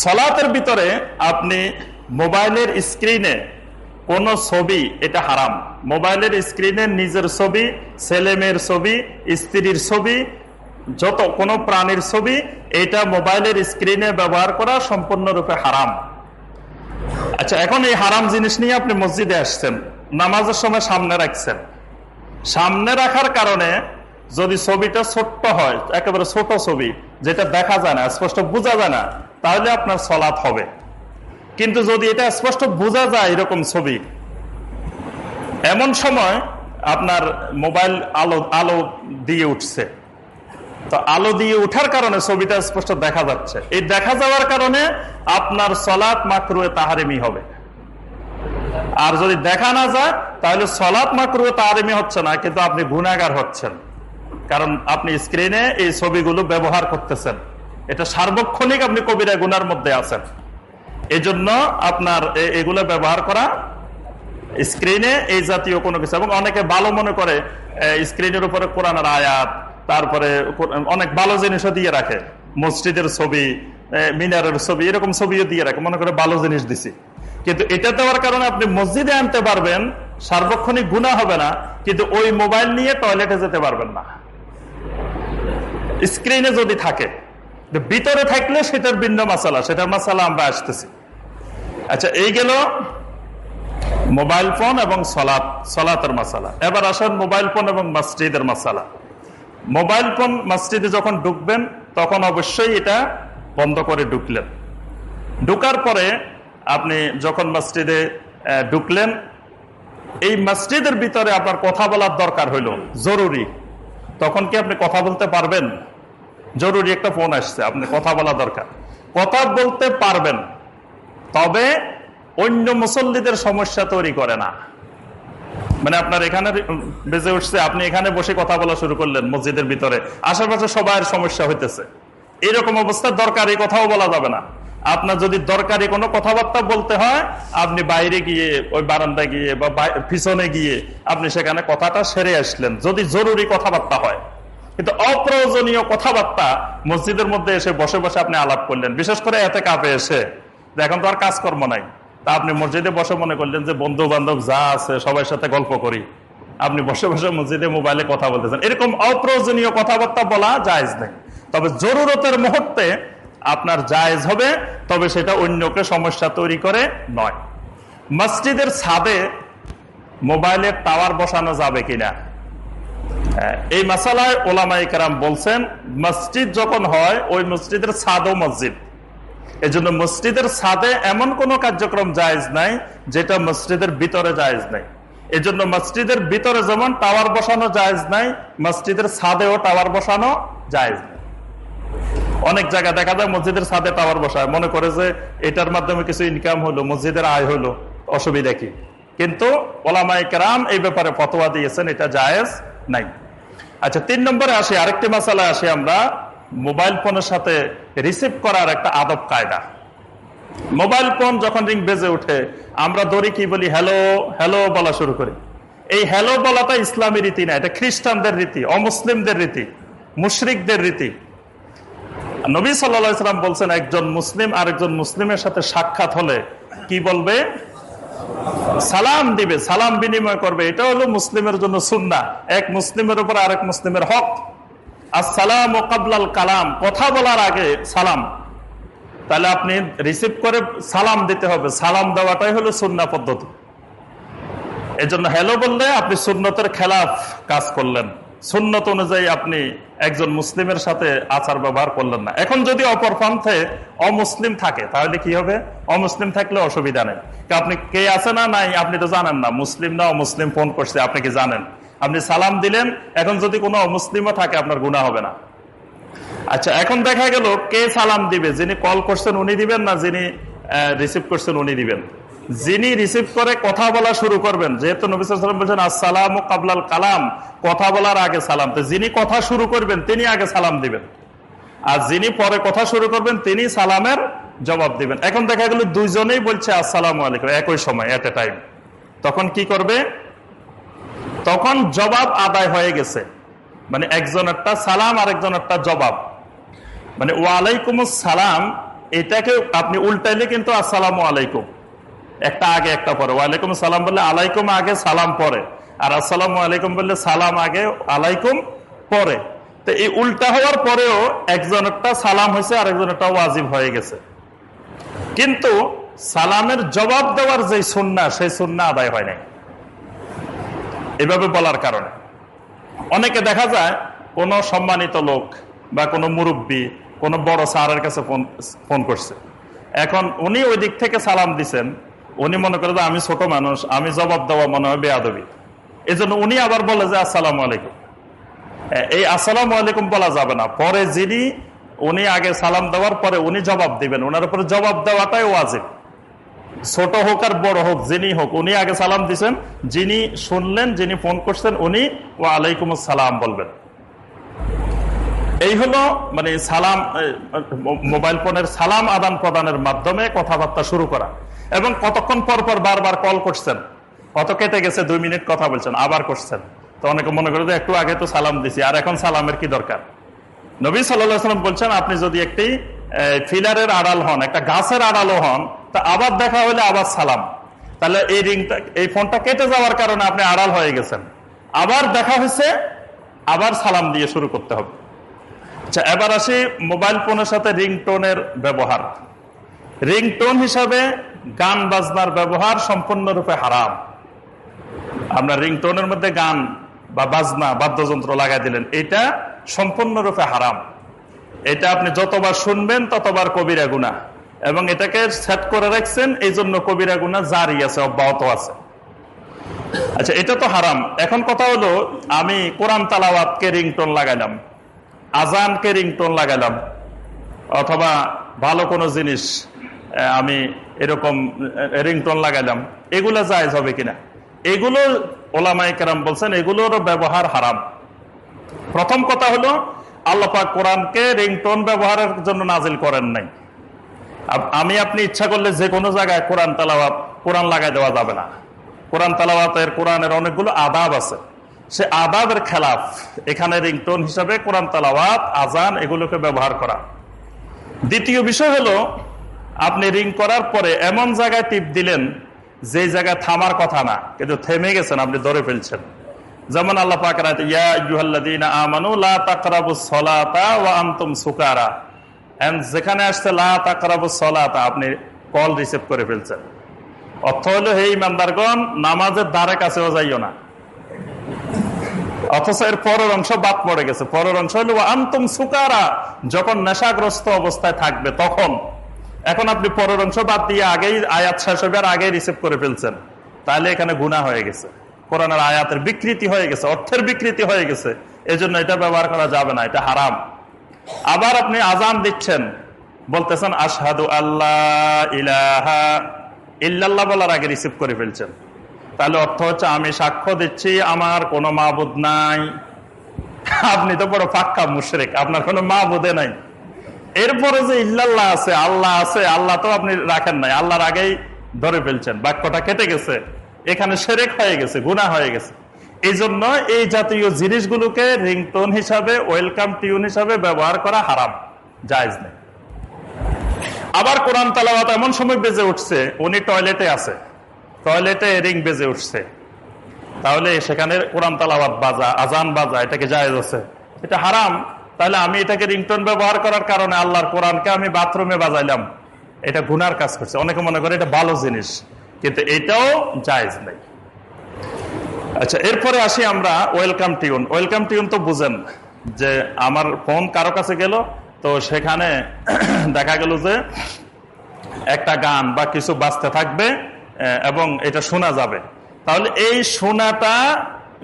সলাতের ভিতরে আপনি মোবাইলের স্ক্রিনে কোন ছবি, এটা হারাম। মোবাইলের স্ক্রিনে নিজের ছবি ছেলে মেয়ের ছবি, স্ত্রীর ছবি যত কোনো প্রাণীর ছবি এটা মোবাইলের স্ক্রিনে ব্যবহার করা সম্পূর্ণরূপে হারাম। আচ্ছা এখন এই হারাম জিনিস নিয়ে আপনি মসজিদে আসছেন, নামাজের সময় সামনে রাখছেন। সামনে রাখার কারণে যদি ছবিটা ছোট্ট হয়, একেবারে ছোট ছবি, যেটা দেখা যায় না, স্পষ্ট বোঝা যায় না, তাহলে আপনার সলাৎ হবে। কিন্তু যদি এটা স্পষ্ট বোঝা যায় এরকম ছবি, এমন সময় আপনার মোবাইল আলো আলো দিয়ে উঠছে। তো আলো দিয়ে উঠার কারণে ছবিটা স্পষ্ট দেখা যাচ্ছে। এই দেখা যাওয়ার কারণে আপনার সলাৎ মাকরুয়ে তাহারিমি হবে। আর যদি দেখা না যায়, তাহলে সলাৎ মাকরুয়ে তাহারিমি হচ্ছে না, কিন্তু আপনি গুণাগার হচ্ছেন। কারণ আপনি স্ক্রিনে এই ছবিগুলো ব্যবহার করতেছেন। এটা সার্বক্ষণিক আপনি কবিরা গুনার মধ্যে আছেন। এই জন্য আপনার এগুলো ব্যবহার করা স্ক্রিনে এই জাতীয় কোনো কিছু, এবং অনেকে ভালো মনে করে স্ক্রিনের উপরে কোরআনের আয়াত তারপরে অনেক ভালো জিনিসও দিয়ে রাখে। মসজিদের ছবি মিনারের ছবি, এরকম ছবিও দিয়ে রাখে। মনে করে ভালো জিনিস দিছি। কিন্তু এটা দেওয়ার কারণে আপনি মসজিদে আনতে পারবেন, সার্বক্ষণিক গুণা হবে না, কিন্তু ওই মোবাইল নিয়ে টয়লেটে যেতে পারবেন না। স্ক্রিনে যদি থাকে ভিতরে থাকলে সেটার ভিন্ন মাসালা, সেটার মাসালা আমরা আসতেছি। আচ্ছা এই গেল মোবাইল ফোন এবং সলাৎ সলাতের মাসালা। এবার আসেন মোবাইল ফোন এবং মসজিদের মাসালা। মোবাইল ফোন মসজিদে যখন ঢুকবেন, তখন অবশ্যই এটা বন্ধ করে ঢুকলেন। ঢুকার পরে আপনি যখন মসজিদে ঢুকলেন, এই মসজিদের ভিতরে আপনার কথা বলার দরকার হইল। জরুরি। তখন কি আপনি কথা বলতে পারবেন? জরুরি একটা ফোন আসছে, আপনি কথা বলা দরকার। কথা বলতে পারবেন, তবে অন্য মুসল্লিদের সমস্যা তৈরি করে না। মানে আপনার এখানে বেজে উঠছে, আপনি এখানে বসে কথা বলা শুরু করলেন মসজিদের ভিতরে। আশেপাশে সবার সমস্যা হইতেছে। এরকম অবস্থা দরকারি কথাও বলা যাবে না। আপনার যদি দরকারি কোনো কথাবার্তা বলতে হয়, আপনি বাইরে গিয়ে, ওই বারান্দা গিয়ে বা পিছনে গিয়ে আপনি সেখানে কথাটা সেরে আসলেন, যদি জরুরি কথাবার্তা হয়। কিন্তু অপ্রয়োজনীয় কথাবার্তা মসজিদের মধ্যে এসে বসে বসে আপনি আলাপ করলেন। বিশেষ করে এতে কাপে এসে। এখন তো আর কাজকর্ম নাই। তা আপনি মসজিদে বসে মনে করলেন যে বন্ধু বান্ধব যা আছে সবার সাথে গল্প করি। আপনি বসে বসে মসজিদে মোবাইলে কথা বলতেছেন। এরকম অপ্রয়োজনীয় কথাবার্তা বলা জায়জ নেই। তবে জরুরতের মুহূর্তে আপনার জায়জ হবে, তবে সেটা অন্যকে সমস্যা তৈরি করে নয়। মসজিদের ছাদে মোবাইলের টাওয়ার বসানো যাবে কিনা? এই মাসালায় ওলামাই কারাম বলছেন, মসজিদ যখন হয়, ওই মসজিদের ছাদও মসজিদ। এজন্য মসজিদের ছাদে এমন কোন কার্যক্রম জায়জ নাই, যেটা মসজিদের ভিতরে জায়জ নাই। এজন্য মসজিদের ভিতরে যেমন টাওয়ার বসানো জায়জ নাই, মসজিদের ছাদেও টাওয়ার বসানো জায়জ নাই। অনেক জায়গা দেখা যায় মসজিদের ছাদে টাওয়ার বসায়। মনে করে যে এটার মাধ্যমে কিছু ইনকাম হলো, মসজিদের আয় হলো, অসুবিধা কি? কিন্তু ওলামাই কেরাম এই ব্যাপারে ফতোয়া দিয়েছেন, এটা জায়েজ নাই। আচ্ছা তিন নম্বরে আসি, আরেকটি মশালায় আসি আমরা। মোবাইল ফোনের সাথে রিসিভ করার একটা আদব কায়দা। মোবাইল ফোন যখন রিং বেজে উঠে আমরা দড়ি কি বলি, হ্যালো হ্যালো বলা শুরু করি। এই হ্যালো বলাটা ইসলামী রীতি না, এটা খ্রিস্টানদের রীতি, অমুসলিমদের রীতি, মুশরিকদের রীতি। নবী সাল্লাম বলছেন, একজন মুসলিম আরেকজন মুসলিমের সাথে সাক্ষাৎ হলে কি বলবে? সালাম দিবে, সালাম বিনিময় করবে। এটা হলো মুসলিমের জন্য সুন্না এক মুসলিমের উপর আরেক মুসলিমের হক। আসসালাম কাবলাল কালাম, কথা বলার আগে সালাম। তাহলে আপনি রিসিভ করে সালাম দিতে হবে। সালাম দেওয়াটাই হলো সুন্না পদ্ধতি। এজন্য হ্যালো বললে আপনি সুন্নতের খেলাফ কাজ করলেন। সুন্নত অনুযায়ী আপনি একজন মুসলিমের সাথে আচার ব্যবহার করলেন না। এখন যদি অপর পন্থে অমুসলিম থাকে, তাহলে কি হবে? অমুসলিম থাকলে অসুবিধা নেই। আপনি কে আছে না নাই, আপনি তো জানেন না। মুসলিম না অমুসলিম, ফোন করছে, আপনি কি জানেন? আপনি সালাম দিলেন, এখন যদি কোনো অমুসলিমও থাকে, আপনার গুণা হবে না। আচ্ছা এখন দেখা গেল কে সালাম দিবে? যিনি কল করছেন উনি দিবেন না যিনি রিসিভ করছেন উনি দিবেন? যিনি রিসিভ করে কথা বলা শুরু করবেন, যেহেতু নবিসাম বলছেন, আসসালাম কাবলাল কালাম কথা বলার আগে সালাম। তো যিনি কথা শুরু করবেন, তিনি আগে সালাম দিবেন। আর যিনি পরে কথা শুরু করবেন, তিনি সালামের জবাব দিবেন। এখন দেখা গেল দুইজনেই বলছে, আসসালাম আলাইকুম একই সময় এট এ টাইম তখন কি করবে? তখন জবাব আদায় হয়ে গেছে। মানে একজনেরটা সালাম আর একজনেরটা জবাব। মানে ওয়ালাইকুম সালাম এটাকে আপনি উল্টাইলে কিন্তু আসসালাম আলাইকুম। একটা আগে, একটা পরে। ওয়ালাইকুম সালাম বললে আলাইকুম আগে, সালাম পরে। আর আসসালাম আলাইকুম বললে সালাম আগে, আলাইকুম পরে। তো এই উল্টা হওয়ার পরেও একজনেরটা সালাম হয়েছে আর একজনেরটা ওয়াজিব হয়ে গেছে। কিন্তু সালামের জবাব দেওয়ার যে সুন্না সেই সুন্না আদায় হয় নাই। এভাবে বলার কারণে। অনেকে দেখা যায় কোন সম্মানিত লোক বা কোনো মুরব্বী কোনো বড় স্যারের কাছে ফোন ফোন করছে। এখন উনি ওই দিক থেকে সালাম দিছেন। উনি মনে করে যে আমি ছোট মানুষ, আমি জবাব দেওয়া মনে হয় বেয়াদবি। এই জন্য উনি আবার বলে যে, আসসালাম আলাইকুম। এই আসসালাম আলাইকুম বলা যাবে না। পরে যিনি উনি আগে সালাম দেওয়ার পরে উনি জবাব দিবেন। ওনার উপরে জবাব দেওয়াটাই ওয়াজিব। ছোট হোক আর বড় হোক, যিনি হোক, উনি আগে সালাম দিচ্ছেন যিনি শুনলেন, যিনি ফোন করছেন, উনি ও আলাইকুম সালাম বলবেন। এই হলো মানে সালাম মোবাইল ফোনের সালাম আদান প্রদানের মাধ্যমে কথাবার্তা শুরু করা। এবং কতক্ষণ পর পর বারবার কল করছেন? কত কেটে গেছে? দুই মিনিট কথা বলছেন, আবার করছেন। তো অনেকে মনে করে যে একটু আগে তো সালাম দিছি, আর এখন সালামের কি দরকার? নবী সাল্লাম বলছেন, আপনি যদি একটি ফিলারের আড়াল হন, একটা গাছের আড়ালও হন তা আবার দেখা হলে আবার সালাম। তাহলে এই রিংটা, এই ফোনটা কেটে যাওয়ার কারণে আপনি আড়াল হয়ে গেছেন। আবার দেখা হয়েছে, আবার সালাম দিয়ে শুরু করতে হবে। আচ্ছা এবার আসি মোবাইল ফোনের সাথে রিংটোনের ব্যবহার। রিংটোন হিসাবে গান বাজনার ব্যবহার সম্পূর্ণরূপে হারাম। আপনার রিংটোনের মধ্যে গান বা বাজনা, বাদ্যযন্ত্র লাগাই দিলেন। এটা সম্পূর্ণরূপে হারাম। এটা আপনি যতবার শুনবেন ততবার কবিরা গুণা এবং এটাকে সেট করে রাখছেন এই জন্য কবিরা গুণা জারি আছে, অব্যাহত আছে। আচ্ছা এটা তো হারাম। এখন কথা হলো, আমি কোরআন তালাওয়াতকে রিংটোন লাগাইলাম আজানকে রিংটোন লাগাইলাম, অথবা ভালো কোনো জিনিস আমি এরকম রিংটোন লাগাইলাম, এগুলো জায়জ হবে কিনা? এগুলো ওলামাই কেরাম বলছেন এগুলোর ব্যবহার হারাম। প্রথম কথা হলো আল্লাপাক কোরআনকে রিংটোন ব্যবহারের জন্য নাজিল করেন নাই। আমি আপনি ইচ্ছা করলে যে কোনো জায়গায় কোরআন তালাওয়াত, কোরআন লাগাই দেওয়া যাবে না। কোরআন তালাওয়াতের, কোরআনের অনেকগুলো আদাব আছে। সে আদাবের খেলাফ, এখানে রিংটোন হিসাবে কোরআন তালাওয়াত, আজান এগুলোকে ব্যবহার করা। দ্বিতীয় বিষয় হলো, আপনি রিং করার পরে এমন জায়গায় টিপ দিলেন, যে জায়গায় থামার কথা না, কিন্তু থেমে গেছেন, আপনি ধরে ফেলছেন। যেমন আল্লাহ পাকা ইয়া ইহাল্লা আমানু লা আমানুল্লাহ সলাতা ওয়া আন্তম সুকারা। যেখানে আসছে সলাতা, আপনি কল রিসিভ করে ফেলছেন। অর্থ হলো, হে ইমানদারগণ, নামাজের দ্বারে কাছেও যাইও না। অথচ এর পরের অংশ বাদ পড়ে গেছে। পরের অংশ হলো আন্তম সুকারা, যখন নেশাগ্রস্ত অবস্থায় থাকবে, তখন। এখন আপনি পরের অংশ বাদ দিয়ে আগেই আয়াত শেষ হবে আর আগেই রিসিভ করে ফেলছেন। তাহলে এখানে গুণা হয়ে গেছে। কোরআনের আয়াতের বিকৃতি হয়ে গেছে, অর্থের বিকৃতি হয়ে গেছে। এজন্য এটা ব্যবহার করা যাবে না, এটা হারাম। আবার আপনি আজান দিচ্ছেন। বলতেছেন, আশহাদু আল্লাহ ইল্লাল্লাহ বলার আগে রিসিভ করে ফেলছেন। তাহলে অর্থ হচ্ছে, আমি সাক্ষ্য দিচ্ছি, আমার কোনো মাবুদ নাই। আপনি তো বড় ফাক্কা মুশরেক, আপনার কোনো মাবুদে নাই। এরপরে যে ইল্লাল্লাহ আছে, আল্লাহ আছে, আল্লাহ তো আপনি রাখেন নাই। আল্লাহর আগেই ধরে ফেলছেন। বাক্যটা কেটে গেছে। এখানে সেরেক হয়ে গেছে গুণা হয়ে গেছে। এই জন্য এই জাতীয় জিনিসগুলোকে রিংটোন হিসাবে, ওয়েলকাম টিউন হিসাবে ব্যবহার করা হারাম, জায়জ নেই। আবার কোরআন তালাবাত এমন সময় বেজে উঠছে, উনি টয়লেটে আছে, টয়লেটে রিং বেজে উঠছে। তাহলে সেখানে কোরআন তালাবাদ বাজা আজান বাজা এটাকে জায়েজ আছে? এটা হারাম, তাহলে আমি এটাকে রিংটোন ব্যবহার করার কারণে আল্লাহর কোরআনকে আমি বাথরুমে বাজাইলাম। এটা গুনার কাজ করছে, অনেকে মনে করে এটা ভালো জিনিস, কিন্তু এটাও জায়েজ নেই। আচ্ছা এরপরে আসি আমরা ওয়েলকাম টিউন। ওয়েলকাম টিউন তো বুঝেন যে আমার ফোন কারও কাছে গেল, তো সেখানে দেখা গেল যে একটা গান বা কিছু বাঁচতে থাকবে এবং এটা শোনা যাবে। তাহলে এই শোনাটা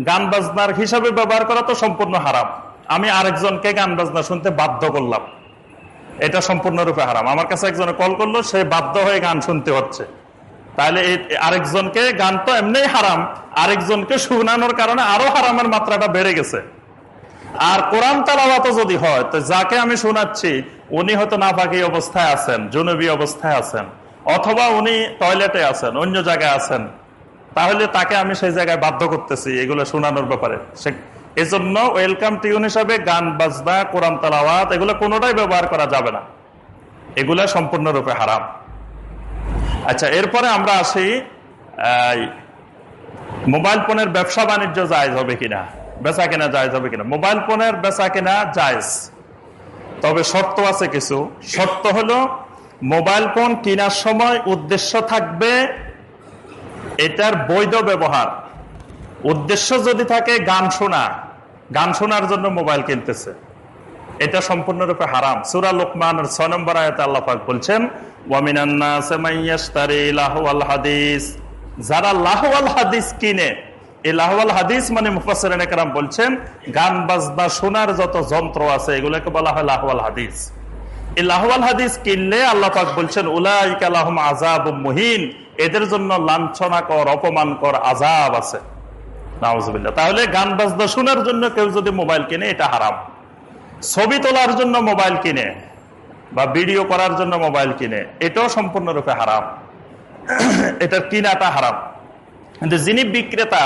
গান বাজনার হিসাবে ব্যবহার করা তো সম্পূর্ণ হারাম। আমি আরেকজনকে গান বাজনা শুনতে বাধ্য করলাম। এটা সম্পূর্ণরূপে হারাম। আমার কাছে একজনে কল করল, সে বাধ্য হয়ে গান শুনতে হচ্ছে। তাহলে আরেকজনকে গান তো এমনি হারাম, আরেকজনকে শুনানোর কারণে আরও হারামের মাত্রাটা বেড়ে গেছে। আর কোরআন তালাবাত যদি হয়, তো যাকে আমি শোনাচ্ছি, উনি হয়তো নাপাকি অবস্থায় আছেন, জনবী অবস্থায় আছেন, অথবা উনি টয়লেটে আছেন, অন্য জায়গায় আছেন। তাহলে তাকে আমি সেই জায়গায় বাধ্য করতেছি এগুলো শোনানোর ব্যাপারে। এজন্য ওয়েলকাম টিউন হিসাবে গান, বাজনা, কোরআন তালাওয়াত, এগুলো কোনোটাই ব্যবহার করা যাবে না। এগুলা সম্পূর্ণরূপে হারাম। আচ্ছা এরপরে আমরা আসি মোবাইল ফোনের ব্যবসা বাণিজ্য জায়জ হবে কিনা? বেচা কেনা জায়জ হবে কিনা? মোবাইল ফোনের বেচা কেনা জায়জ। তবে শর্ত আছে কিছু। শর্ত হলো, মোবাইল ফোন কেনার সময় উদ্দেশ্য থাকবে এটার বৈধ ব্যবহার। উদ্দেশ্য যদি থাকে, গান শোনা। গান শোনার জন্য মোবাইল কিনতেছে। এটা সম্পূর্ণরূপে হারাম। সুরা লোকমান ছয় নম্বর আয়তে আল্লাহাক বলছেন যারা লাহওয়াল হাদিস কিনে, এই হাদিস মানে বলছেন, গান শোনার যত যন্ত্র আছে বলা হয় হাদিস। এই হাদিস কিনলে আজাব মুহিন, এদের জন্য লাঞ্ছনা কর অপমান কর আজাব আছে তাহলে গান, বাজনা, শোনার জন্য কেউ যদি মোবাইল কিনে, এটা হারাম। ছবি তোলার জন্য মোবাইল কিনে বা ভিডিও করার জন্য মোবাইল কিনে, এটাও সম্পূর্ণরূপে হারাম। এটার কিনাটা হারাম। কিন্তু যিনি বিক্রেতা,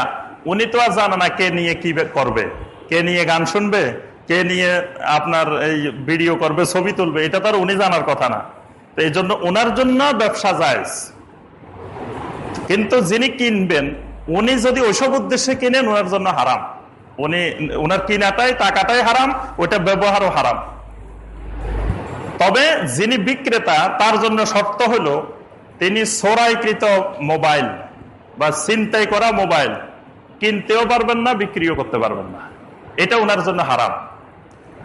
উনি তো আর জানে না কে নিয়ে কি করবে। কে নিয়ে গান শুনবে, কে নিয়ে আপনার এই ভিডিও করবে, ছবি তুলবে, এটা তো আর উনি জানার কথা না। তো এই জন্য ওনার জন্য ব্যবসা যায় কিন্তু যিনি কিনবেন, উনি যদি ওইসব উদ্দেশ্যে কিনেন ওনার জন্য হারাম। উনি ওনার কিনাটাই, টাকাটাই হারাম ওটা ব্যবহারও হারাম। তবে যিনি বিক্রেতা, তার জন্য শর্ত হলো তিনি সোরাইকৃত মোবাইল বা চিন্তাই করা মোবাইল কিনতেও পারবেন না, বিক্রিও করতে পারবেন না। এটা ওনার জন্য হারাম।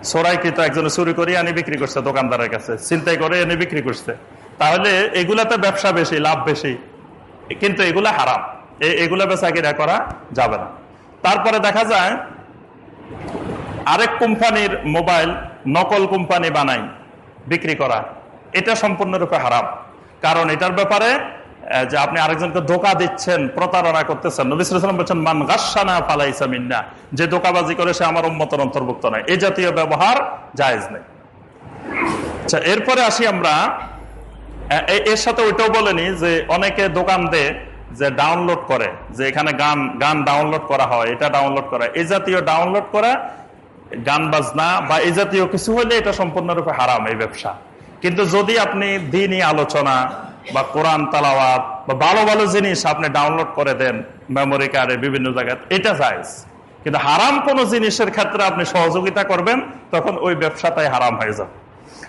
সোরাইকৃত একজনে চুরি করে আনি বিক্রি করছে দোকানদারের কাছে চিন্তাই করে এনে বিক্রি করছে। তাহলে এগুলাতে ব্যবসা বেশি, লাভ বেশি, কিন্তু এগুলা হারাম। এগুলা বেচা কিনা করা যাবে না। তারপরে দেখা যায়, আরেক কোম্পানির মোবাইল নকল কোম্পানি বানাই বিক্রি করা, এটা সম্পূর্ণরূপে হারাম। কারণ এটার ব্যাপারে যে আপনি আরেকজনকে ধোকা দিচ্ছেন, প্রতারণা করতেছেন নবিসাম বলছেন, মান গাসানা ফালাইসা মিন্না। যে ধোকাবাজি করে, সে আমার উন্মতর অন্তর্ভুক্ত নয়। এই জাতীয় ব্যবহার জায়েজ নেই। আচ্ছা এরপরে আসি আমরা এর সাথে ওইটাও বলেনি যে অনেকে দোকান দেয় যে ডাউনলোড করে, যে এখানে গান গান ডাউনলোড করা হয়, এটা ডাউনলোড করা। এই জাতীয় ডাউনলোড করা গান বাজনা বা এই জাতীয় কিছু হলে এটা সম্পূর্ণরূপে হারাম এই ব্যবসা। কিন্তু যদি আপনি দিনই আলোচনা বা কোরআন তালাওয়াত বা ভালো ভালো জিনিস আপনি ডাউনলোড করে দেন মেমোরি কার্ডে বিভিন্ন জায়গায়, এটা জায়জ। কিন্তু হারাম কোনো জিনিসের ক্ষেত্রে আপনি সহযোগিতা করবেন, তখন ওই ব্যবসাটাই হারাম হয়ে যাবে।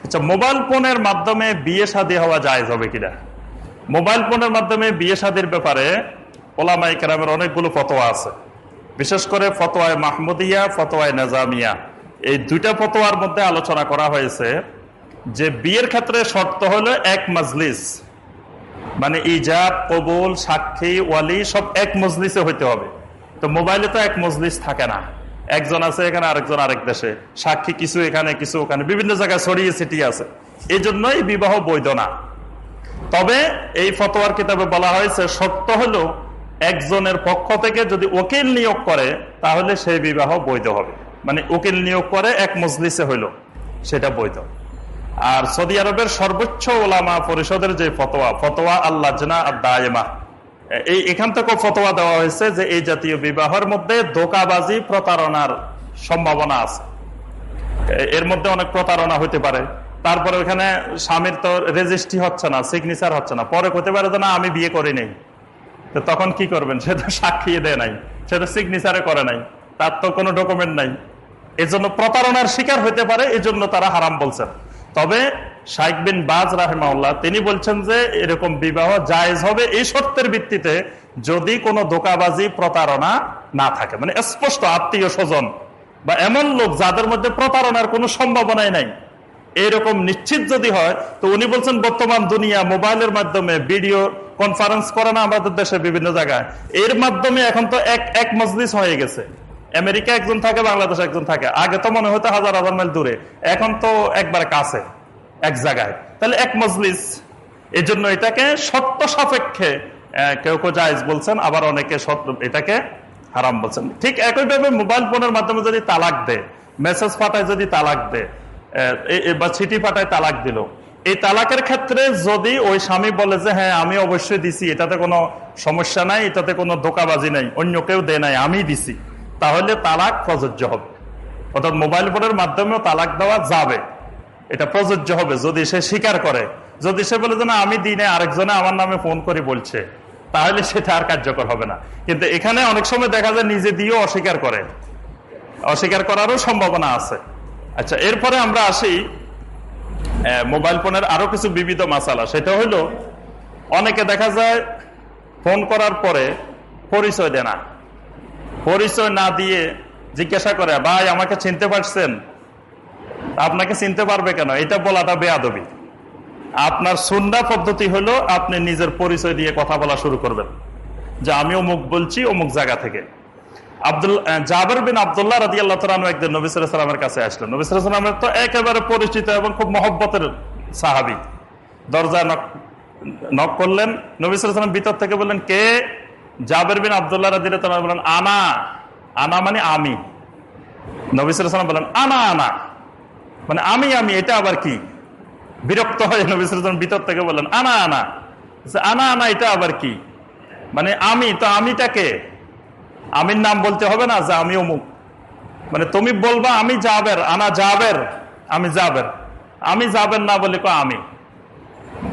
আচ্ছা মোবাইল ফোনের মাধ্যমে বিয়ে শাদী হওয়া যায় হবে কিনা? মোবাইল ফোনের মাধ্যমে বিয়ে শাদীর ব্যাপারে ওলামাই কেরামের অনেকগুলো ফতোয়া আছে। বিশেষ করে ফতোয়ায় মাহমুদিয়া, ফতোয়ায় নাজামিয়া। এই দুইটা ফতোয়ার মধ্যে আলোচনা করা হয়েছে যে বিয়ের ক্ষেত্রে শর্ত হলো এক মজলিস। মানে ইজাব, কবুল, সাক্ষী, ওয়ালি সব এক মজলিসে হইতে হবে। তো মোবাইলে তো এক মজলিস থাকে না। একজন আছে এখানে, আরেকজন আরেক দেশে। সাক্ষী কিছু এখানে, কিছু ওখানে, বিভিন্ন জায়গায় ছড়িয়ে ছিটিয়ে আছে। এই জন্যই বিবাহ বৈধ না। তবে এই ফতোয়ার কিতাবে বলা হয়েছে, শর্ত হলো একজনের পক্ষ থেকে যদি ওকিল নিয়োগ করে, তাহলে সেই বিবাহ বৈধ হবে। মানে উকিল নিয়োগ করে এক মজলিসে হইল, সেটা বৈধ। আর সৌদি আরবের সর্বোচ্চ ওলামা পরিষদের যে ফতোয়া ফতোয়া আল্লাহ দায়মা, এই এখান থেকেও ফতোয়া দেওয়া হয়েছে যে এই জাতীয় বিবাহের মধ্যে ধোকাবাজি, প্রতারণার সম্ভাবনা আছে। এর মধ্যে অনেক প্রতারণা হইতে পারে। তারপরে ওখানে স্বামীর তো রেজিস্ট্রি হচ্ছে না সিগনেচার হচ্ছে না। পরে হতে পারে যে, না, আমি বিয়ে করি নেই। তো তখন কি করবেন? সে তো সাক্ষী দেয় নাই, সে তো সিগনেচারে করে নাই, তার তো কোনো ডকুমেন্ট নাই। এজন্য প্রতারণার শিকার হতে পারে, এজন্য তারা হারাম বলছেন। তবে শাইক বিন বাজ রাহেমাউল্লাহ তিনি বলছেন যে এরকম বিবাহ জায়েজ হবে এই শর্তের ভিত্তিতে যদি কোনো দোকাবাজি প্রতারণা না থাকে। মানে স্পষ্ট আত্মীয় স্বজন বা এমন লোক যাদের মধ্যে প্রতারণার কোনো সম্ভাবনাই নাই। এরকম নিশ্চিত যদি হয়, তো উনি বলছেন, বর্তমান দুনিয়া মোবাইলের মাধ্যমে ভিডিও কনফারেন্স করে না, আমাদের দেশে বিভিন্ন জায়গায়। এর মাধ্যমে এখন তো এক এক মজলিস হয়ে গেছে। আমেরিকা একজন থাকে, বাংলাদেশ একজন থাকে। আগে তো মনে হতো হাজার হাজার মাইল দূরে। এখন তো একবার কাছে, এক জায়গায়। তাহলে এক মজলিস এই জন্য এটাকে সত্য সাপেক্ষে কেউ কেউ জায়জ বলছেন, আবার অনেকে সত্য, এটাকে হারাম বলছেন। ঠিক একইভাবে মোবাইল ফোনের মাধ্যমে যদি তালাক দেয়, মেসেজ পাঠায় যদি তালাক দেয় বা পাঠায় তালাক দিল। এই তালাকের ক্ষেত্রে যদি ওই স্বামী বলে যে হ্যাঁ আমি অবশ্যই দিছি, এটাতে কোনো সমস্যা নাই, এটাতে কোনো দোকাবাজি নাই, অন্য কেউ দেয় নাই, আমি দিছি, তাহলে তালাক প্রযোজ্য হবে। অর্থাৎ মোবাইল ফোনের মাধ্যমেও তালাক দেওয়া যাবে। এটা প্রযোজ্য হবে যদি সে স্বীকার করে। যদি সে বলে যে, না, আমি দিনে আরেকজনে আমার নামে ফোন করে বলছে, তাহলে সেটা আর কার্যকর হবে না। কিন্তু এখানে অনেক সময় দেখা যায় নিজে দিয়েও অস্বীকার করে। অস্বীকার করারও সম্ভাবনা আছে। আচ্ছা এরপরে আমরা আসি মোবাইল ফোনের আরও কিছু বিবিধ মাসালা। সেটা হলো, অনেকে দেখা যায় ফোন করার পরে পরিচয় দেয় না। পরিচয় না দিয়ে জিজ্ঞাসা করে, ভাই, আমাকে চিনতে পারছেন? আপনাকে চিনতে পারবে কেন? এটা বলাটা বেয়াদবি। আপনার সুন্দর পদ্ধতি হলো, আপনি নিজের পরিচয় দিয়ে কথা বলা শুরু করবেন। যে আমি অমুক বলছি, অমুক জায়গা থেকে। আব্দুল জাবের বিন আবদুল্লাহ রাজি আল্লাহ একদিন নবিসামের কাছে আসলেন। নবিসামের তো একেবারে পরিচিত এবং খুব মহব্বতের সাহাবি। দরজা নক করলেন। নবিসাম ভিতর থেকে বললেন, কে? জাবের বিন আবদুল্লাহ রাজি বললেন, আনা। আনা মানে আমি। নবিসাম বললেন, আনা আনা। মানে আমি আমি, এটা আবার কি? বিরক্ত হয়ে নবিসাম ভিতর থেকে বললেন, আনা আনা। আনা আনা, এটা আবার কি? মানে আমি, তো আমিটাকে আমির নাম বলতে হবে না, যে আমি অমুক। মানে তুমি বলবা, আমি যাবের আনা যাবের আমি যাবের আমি যাবেন না বলে কো আমি।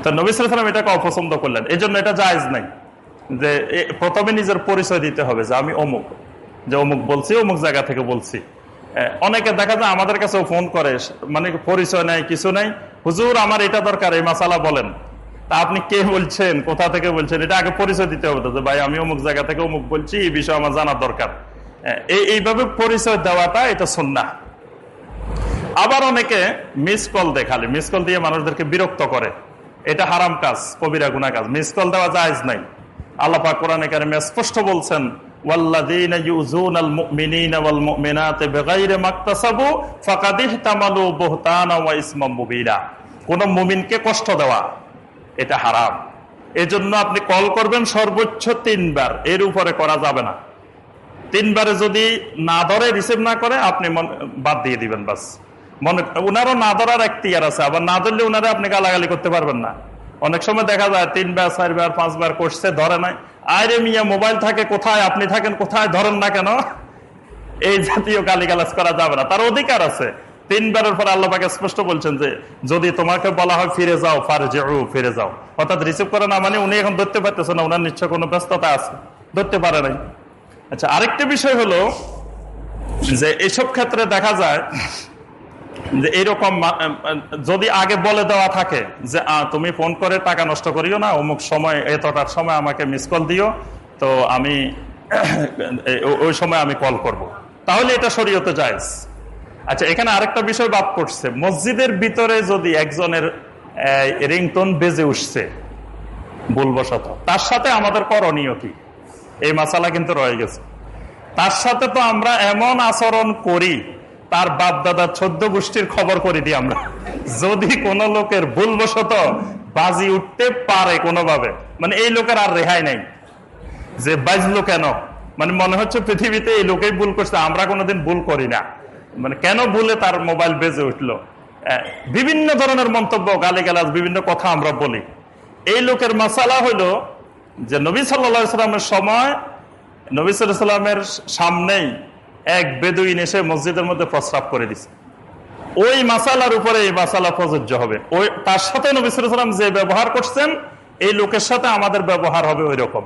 তো নবিসাম এটাকে অপছন্দ করলেন। এই জন্য এটা জায়জ নাই যে প্রথমে নিজের পরিচয় দিতে হবে যে আমি অমুক। যে অমুক বলছি, অমুক জায়গা থেকে বলছি। অনেকে দেখা যায় আমাদের কাছেও ফোন করে মানে পরিচয় নাই, কিছু নাই। হুজুর, আমার এটা দরকার, এই মাসালা বলেন। তা আপনি কে বলছেন? কোথা থেকে বলছেন? এটা আগে পরিচয় দিতে হবে যে ভাই, আমি অমুক জায়গা থেকে অমুক বলছি, এই বিষয়ে আমার জানা দরকার। হ্যাঁ, এইভাবে পরিচয় দেওয়াটা এটা সন্না আবার অনেকে মিস কল দেখালে মিস কল দিয়ে মানুষদেরকে বিরক্ত করে। এটা হারাম কাজ, কবিরা গুনা কাজ। মিস কল দেওয়া জায়জ নাই। আল্লাপা কোরআন মেয়ে স্পষ্ট বলছেন কোন মুমিনকে কষ্ট দেওয়া এটা হারাম। এজন্য আপনি কল করবেন সর্বোচ্চ তিনবার। এর উপরে করা যাবে না। তিনবারে যদি না ধরে রিসিভ না করে, আপনি বাদ দিয়ে দিবেন বাস। মনে উনারও না ধরার একটিয়ার আছে। আবার না ধরলে উনারা আপনি গালাগালি করতে পারবেন না। অনেক সময় দেখা যায় তিনবার, চারবার, পাঁচবার করছে, ধরে নাই। আরে মিয়া, মোবাইল থাকে কোথায়? আপনি থাকেন কোথায়? ধরেন না কেন? এই জাতীয় গালিগালাজ করা যাবে না। তার অধিকার আছে। তিনবারের পর আল্লাহ পাকে স্পষ্ট বলছেন যে যদি তোমাকে বলা হয় ফিরে যাও ফারে ফিরে যাও। অর্থাৎ রিসিভ করে না মানে উনি এখন ধরতে পারতেছে না ওনার নিশ্চয় কোনো ব্যস্ততা আছে। ধরতে পারে নাই। আচ্ছা আরেকটি বিষয় হলো যে এসব ক্ষেত্রে দেখা যায় যে এরকম মা- আহ, যদি আগে বলে দেওয়া থাকে যে তুমি ফোন করে টাকা নষ্ট করিও না অমুক সময় এতটার সময় আমাকে মিস কল দিও তো আমি ওই সময় আমি কল করব। তাহলে এটা শরীয়তে যায় আচ্ছা এখানে আরেকটা বিষয় বাপ করছে মসজিদের ভিতরে যদি একজনের রিংটোন বেজে উঠছে ভুলবশত তার সাথে আমাদের করণীয় কি? এই মাসালা কিন্তু রয়ে গেছে। তার সাথে তো আমরা এমন আচরণ করি, তার বাপ দাদা চোদ্দ গোষ্ঠীর খবর করে দিই আমরা। যদি কোন লোকের ভুলবশত বাজি উঠতে পারে কোনোভাবে মানে এই লোকের আর রেহাই নাই। যে বাজলো কেন? মানে মনে হচ্ছে পৃথিবীতে এই লোকেই ভুল করছে, আমরা কোনোদিন ভুল করি না। মানে কেন ভুলে তার মোবাইল বেজে উঠল? বিভিন্ন ধরনের মন্তব্য, গালিগালাজ, বিভিন্ন কথা আমরা বলি। এই লোকের মাসালা হলো যে নবী সাল্লামের সময়, নবী সাল্লামের সামনেই এক বেদুইন এসে মসজিদের মধ্যে প্রস্রাব করে দিছে। ওই মাসালার উপরে এই মাসালা প্রযোজ্য হবে। ওই, তার সাথে নবী সাল্লাম যে ব্যবহার করছেন, এই লোকের সাথে আমাদের ব্যবহার হবে ওই রকম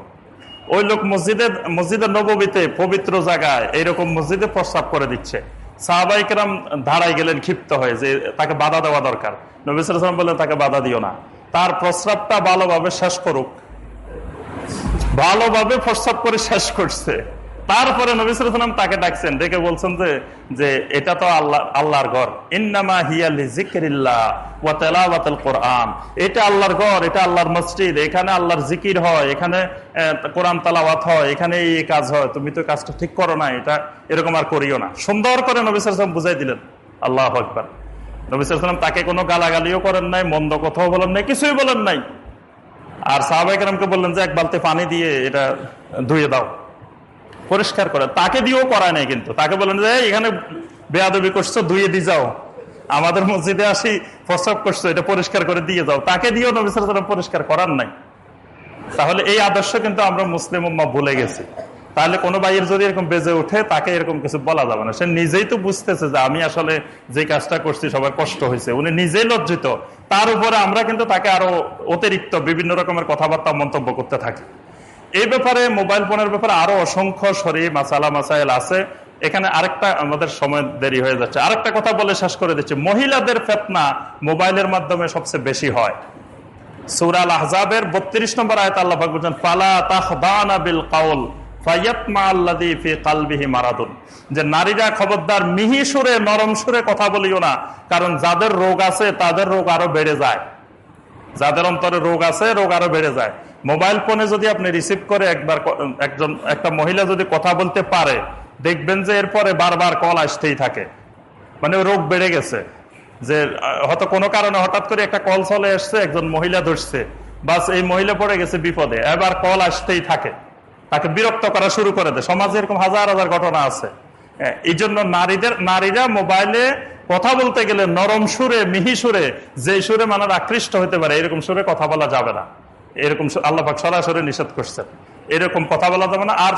ওই লোক মসজিদে মসজিদের নবমীতে পবিত্র জায়গায় এইরকম মসজিদে প্রস্রাব করে দিচ্ছে। সাহাবাইকেরাম ধারায় গেলেন, ক্ষিপ্ত হয়ে, যে তাকে বাধা দেওয়া দরকার। নবিসাম বললেন, তাকে বাধা দিও না। তার প্রস্রাবটা ভালোভাবে শেষ করুক। ভালোভাবে প্রস্রাব করে শেষ করছে। তারপরে নবিসাম তাকে ডাকছেন, ডেকে বলছেন যে যে এটা তো আল্লাহ, আল্লাহর ঘর। ইন্নামা কোরআন। এটা আল্লাহর ঘর, এটা আল্লাহর মসজিদ, এখানে আল্লাহর জিকির হয়, এখানে কোরআন তালাওয়াত হয়, এখানে এই কাজ হয়। তুমি তো কাজটা ঠিক করো না, এটা এরকম আর করিও না। সুন্দর করে নবিসাম বুঝাই দিলেন, আল্লাহ আকবার। নবিসাম তাকে কোনো গালাগালিও করেন নাই, মন্দ কথাও বলেন নাই, কিছুই বলেন নাই। আর সাহাবাইকারকে বললেন যে, এক বালতি পানি দিয়ে এটা ধুয়ে দাও। পরিষ্কার করে। তাকে দিয়েও করায় নাই কিন্তু। তাকে বলেন যে এখানে বেয়াদবি করছ, ধুয়ে দিয়ে যাও। আমাদের মসজিদে আসি প্রসব করছ, এটা পরিষ্কার করে দিয়ে যাও। তাকে দিয়েও নবী সাল্লাল্লাহু পরিষ্কার করার নাই। তাহলে এই আদর্শ কিন্তু আমরা মুসলিম উম্মা ভুলে গেছি। তাহলে কোনো ভাইয়ের যদি এরকম বেজে উঠে তাকে এরকম কিছু বলা যাবে না। সে নিজেই তো বুঝতেছে যে আমি আসলে যে কাজটা করছি, সবার কষ্ট হয়েছে। উনি নিজেই লজ্জিত। তার উপরে আমরা কিন্তু তাকে আরও অতিরিক্ত বিভিন্ন রকমের কথাবার্তা, মন্তব্য করতে থাকি। এই ব্যাপারে, মোবাইল ফোনের ব্যাপারে আরও অসংখ্য শরী মাসালা মাসাইল আছে। এখানে আরেকটা আমাদের সময় দেরি হয়ে যাচ্ছে। আরেকটা কথা বলে শেষ করে দিচ্ছি। মহিলাদের ফেতনা মোবাইলের মাধ্যমে সবচেয়ে বেশি হয়। সুরাল আহজাবের বত্রিশ নম্বর আয়ত আল্লাহ বলছেন, ফালা তাহদানা বিল কাউল যে নারীরা খবরদার, মিহি সুরে, নরম সুরে কথা বলিও না। কারণ যাদের রোগ আছে, তাদের রোগ আরও বেড়ে যায়। যাদের অন্তরে রোগ আছে, রোগ আরও বেড়ে যায়। মোবাইল ফোনে যদি আপনি রিসিভ করে একবার একজন, একটা মহিলা যদি কথা বলতে পারে, দেখবেন যে এরপরে বারবার কল আসতেই থাকে। মানে রোগ বেড়ে গেছে। যে হয়তো কোনো কারণে হঠাৎ করে একটা কল চলে এসছে একজন মহিলা ধরছে। বাস এই মহিলা পড়ে গেছে বিপদে। এবার কল আসতেই থাকে। তাকে বিরক্ত করা শুরু করে দেয়। সমাজে এরকম হাজার হাজার ঘটনা আছে। এই জন্য নারীদের, নারীরা মোবাইলে কথা বলতে গেলে নরম সুরে, মিহি সুরে যে সুরে মানুষ আকৃষ্ট হতে পারে, এরকম সুরে কথা বলা যাবে না। এরকম আল্লাহ সরাসরি নিষেধ করছেন। এরকম কথা বলা যাবে না। আর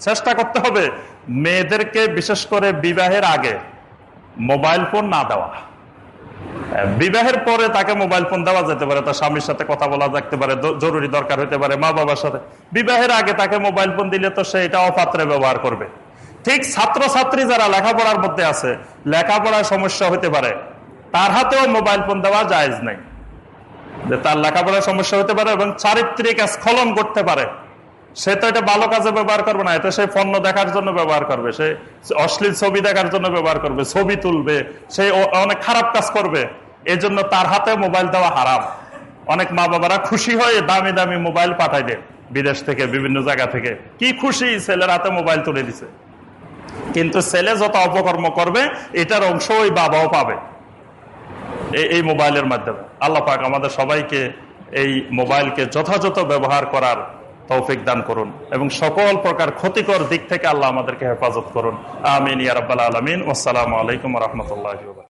চেষ্টা করতে হবে মেয়েদেরকে বিশেষ করে বিবাহের আগে মোবাইল ফোন না দেওয়া। বিবাহের পরে তাকে মোবাইল ফোন দেওয়া যেতে পারে, তার স্বামীর সাথে কথা বলা যেতে পারে জরুরি দরকার হতে পারে মা বাবার সাথে। বিবাহের আগে তাকে মোবাইল ফোন দিলে তো সে এটা অপাত্রে ব্যবহার করবে। ঠিক ছাত্র ছাত্রী যারা লেখাপড়ার মধ্যে আছে, লেখাপড়ার সমস্যা হতে পারে, তার হাতেও মোবাইল ফোন দেওয়া জায়েজ নাই। যে তার লেখাপড়ার সমস্যা হতে পারে এবং চারিত্রিক স্খলন করতে পারে। সে তো এটা ভালো কাজে ব্যবহার করবে না এটা সে পণ্য দেখার জন্য ব্যবহার করবে, সে অশ্লীল ছবি দেখার জন্য ব্যবহার করবে, ছবি তুলবে, সে অনেক খারাপ কাজ করবে। এই জন্য তার হাতে মোবাইল দেওয়া হারাম। অনেক মা বাবারা খুশি হয়ে দামি দামি মোবাইল পাঠাই দেন বিদেশ থেকে, বিভিন্ন জায়গা থেকে। কি খুশি, ছেলের হাতে মোবাইল তুলে দিছে। কিন্তু ছেলে যত অপকর্ম করবে, এটার অংশ ওই বাবাও পাবে। এই- মোবাইলের মাধ্যমে। আল্লাহ পাক আমাদের সবাইকে এই মোবাইলকে যথাযথ ব্যবহার করার তৌফিক দান করুন এবং সকল প্রকার ক্ষতিকর দিক থেকে আল্লাহ আমাদেরকে হেফাজত করুন। আমিন ইয়ারাবাল আলমিন। আসসালামু আলাইকুম রহমতুল্লাহ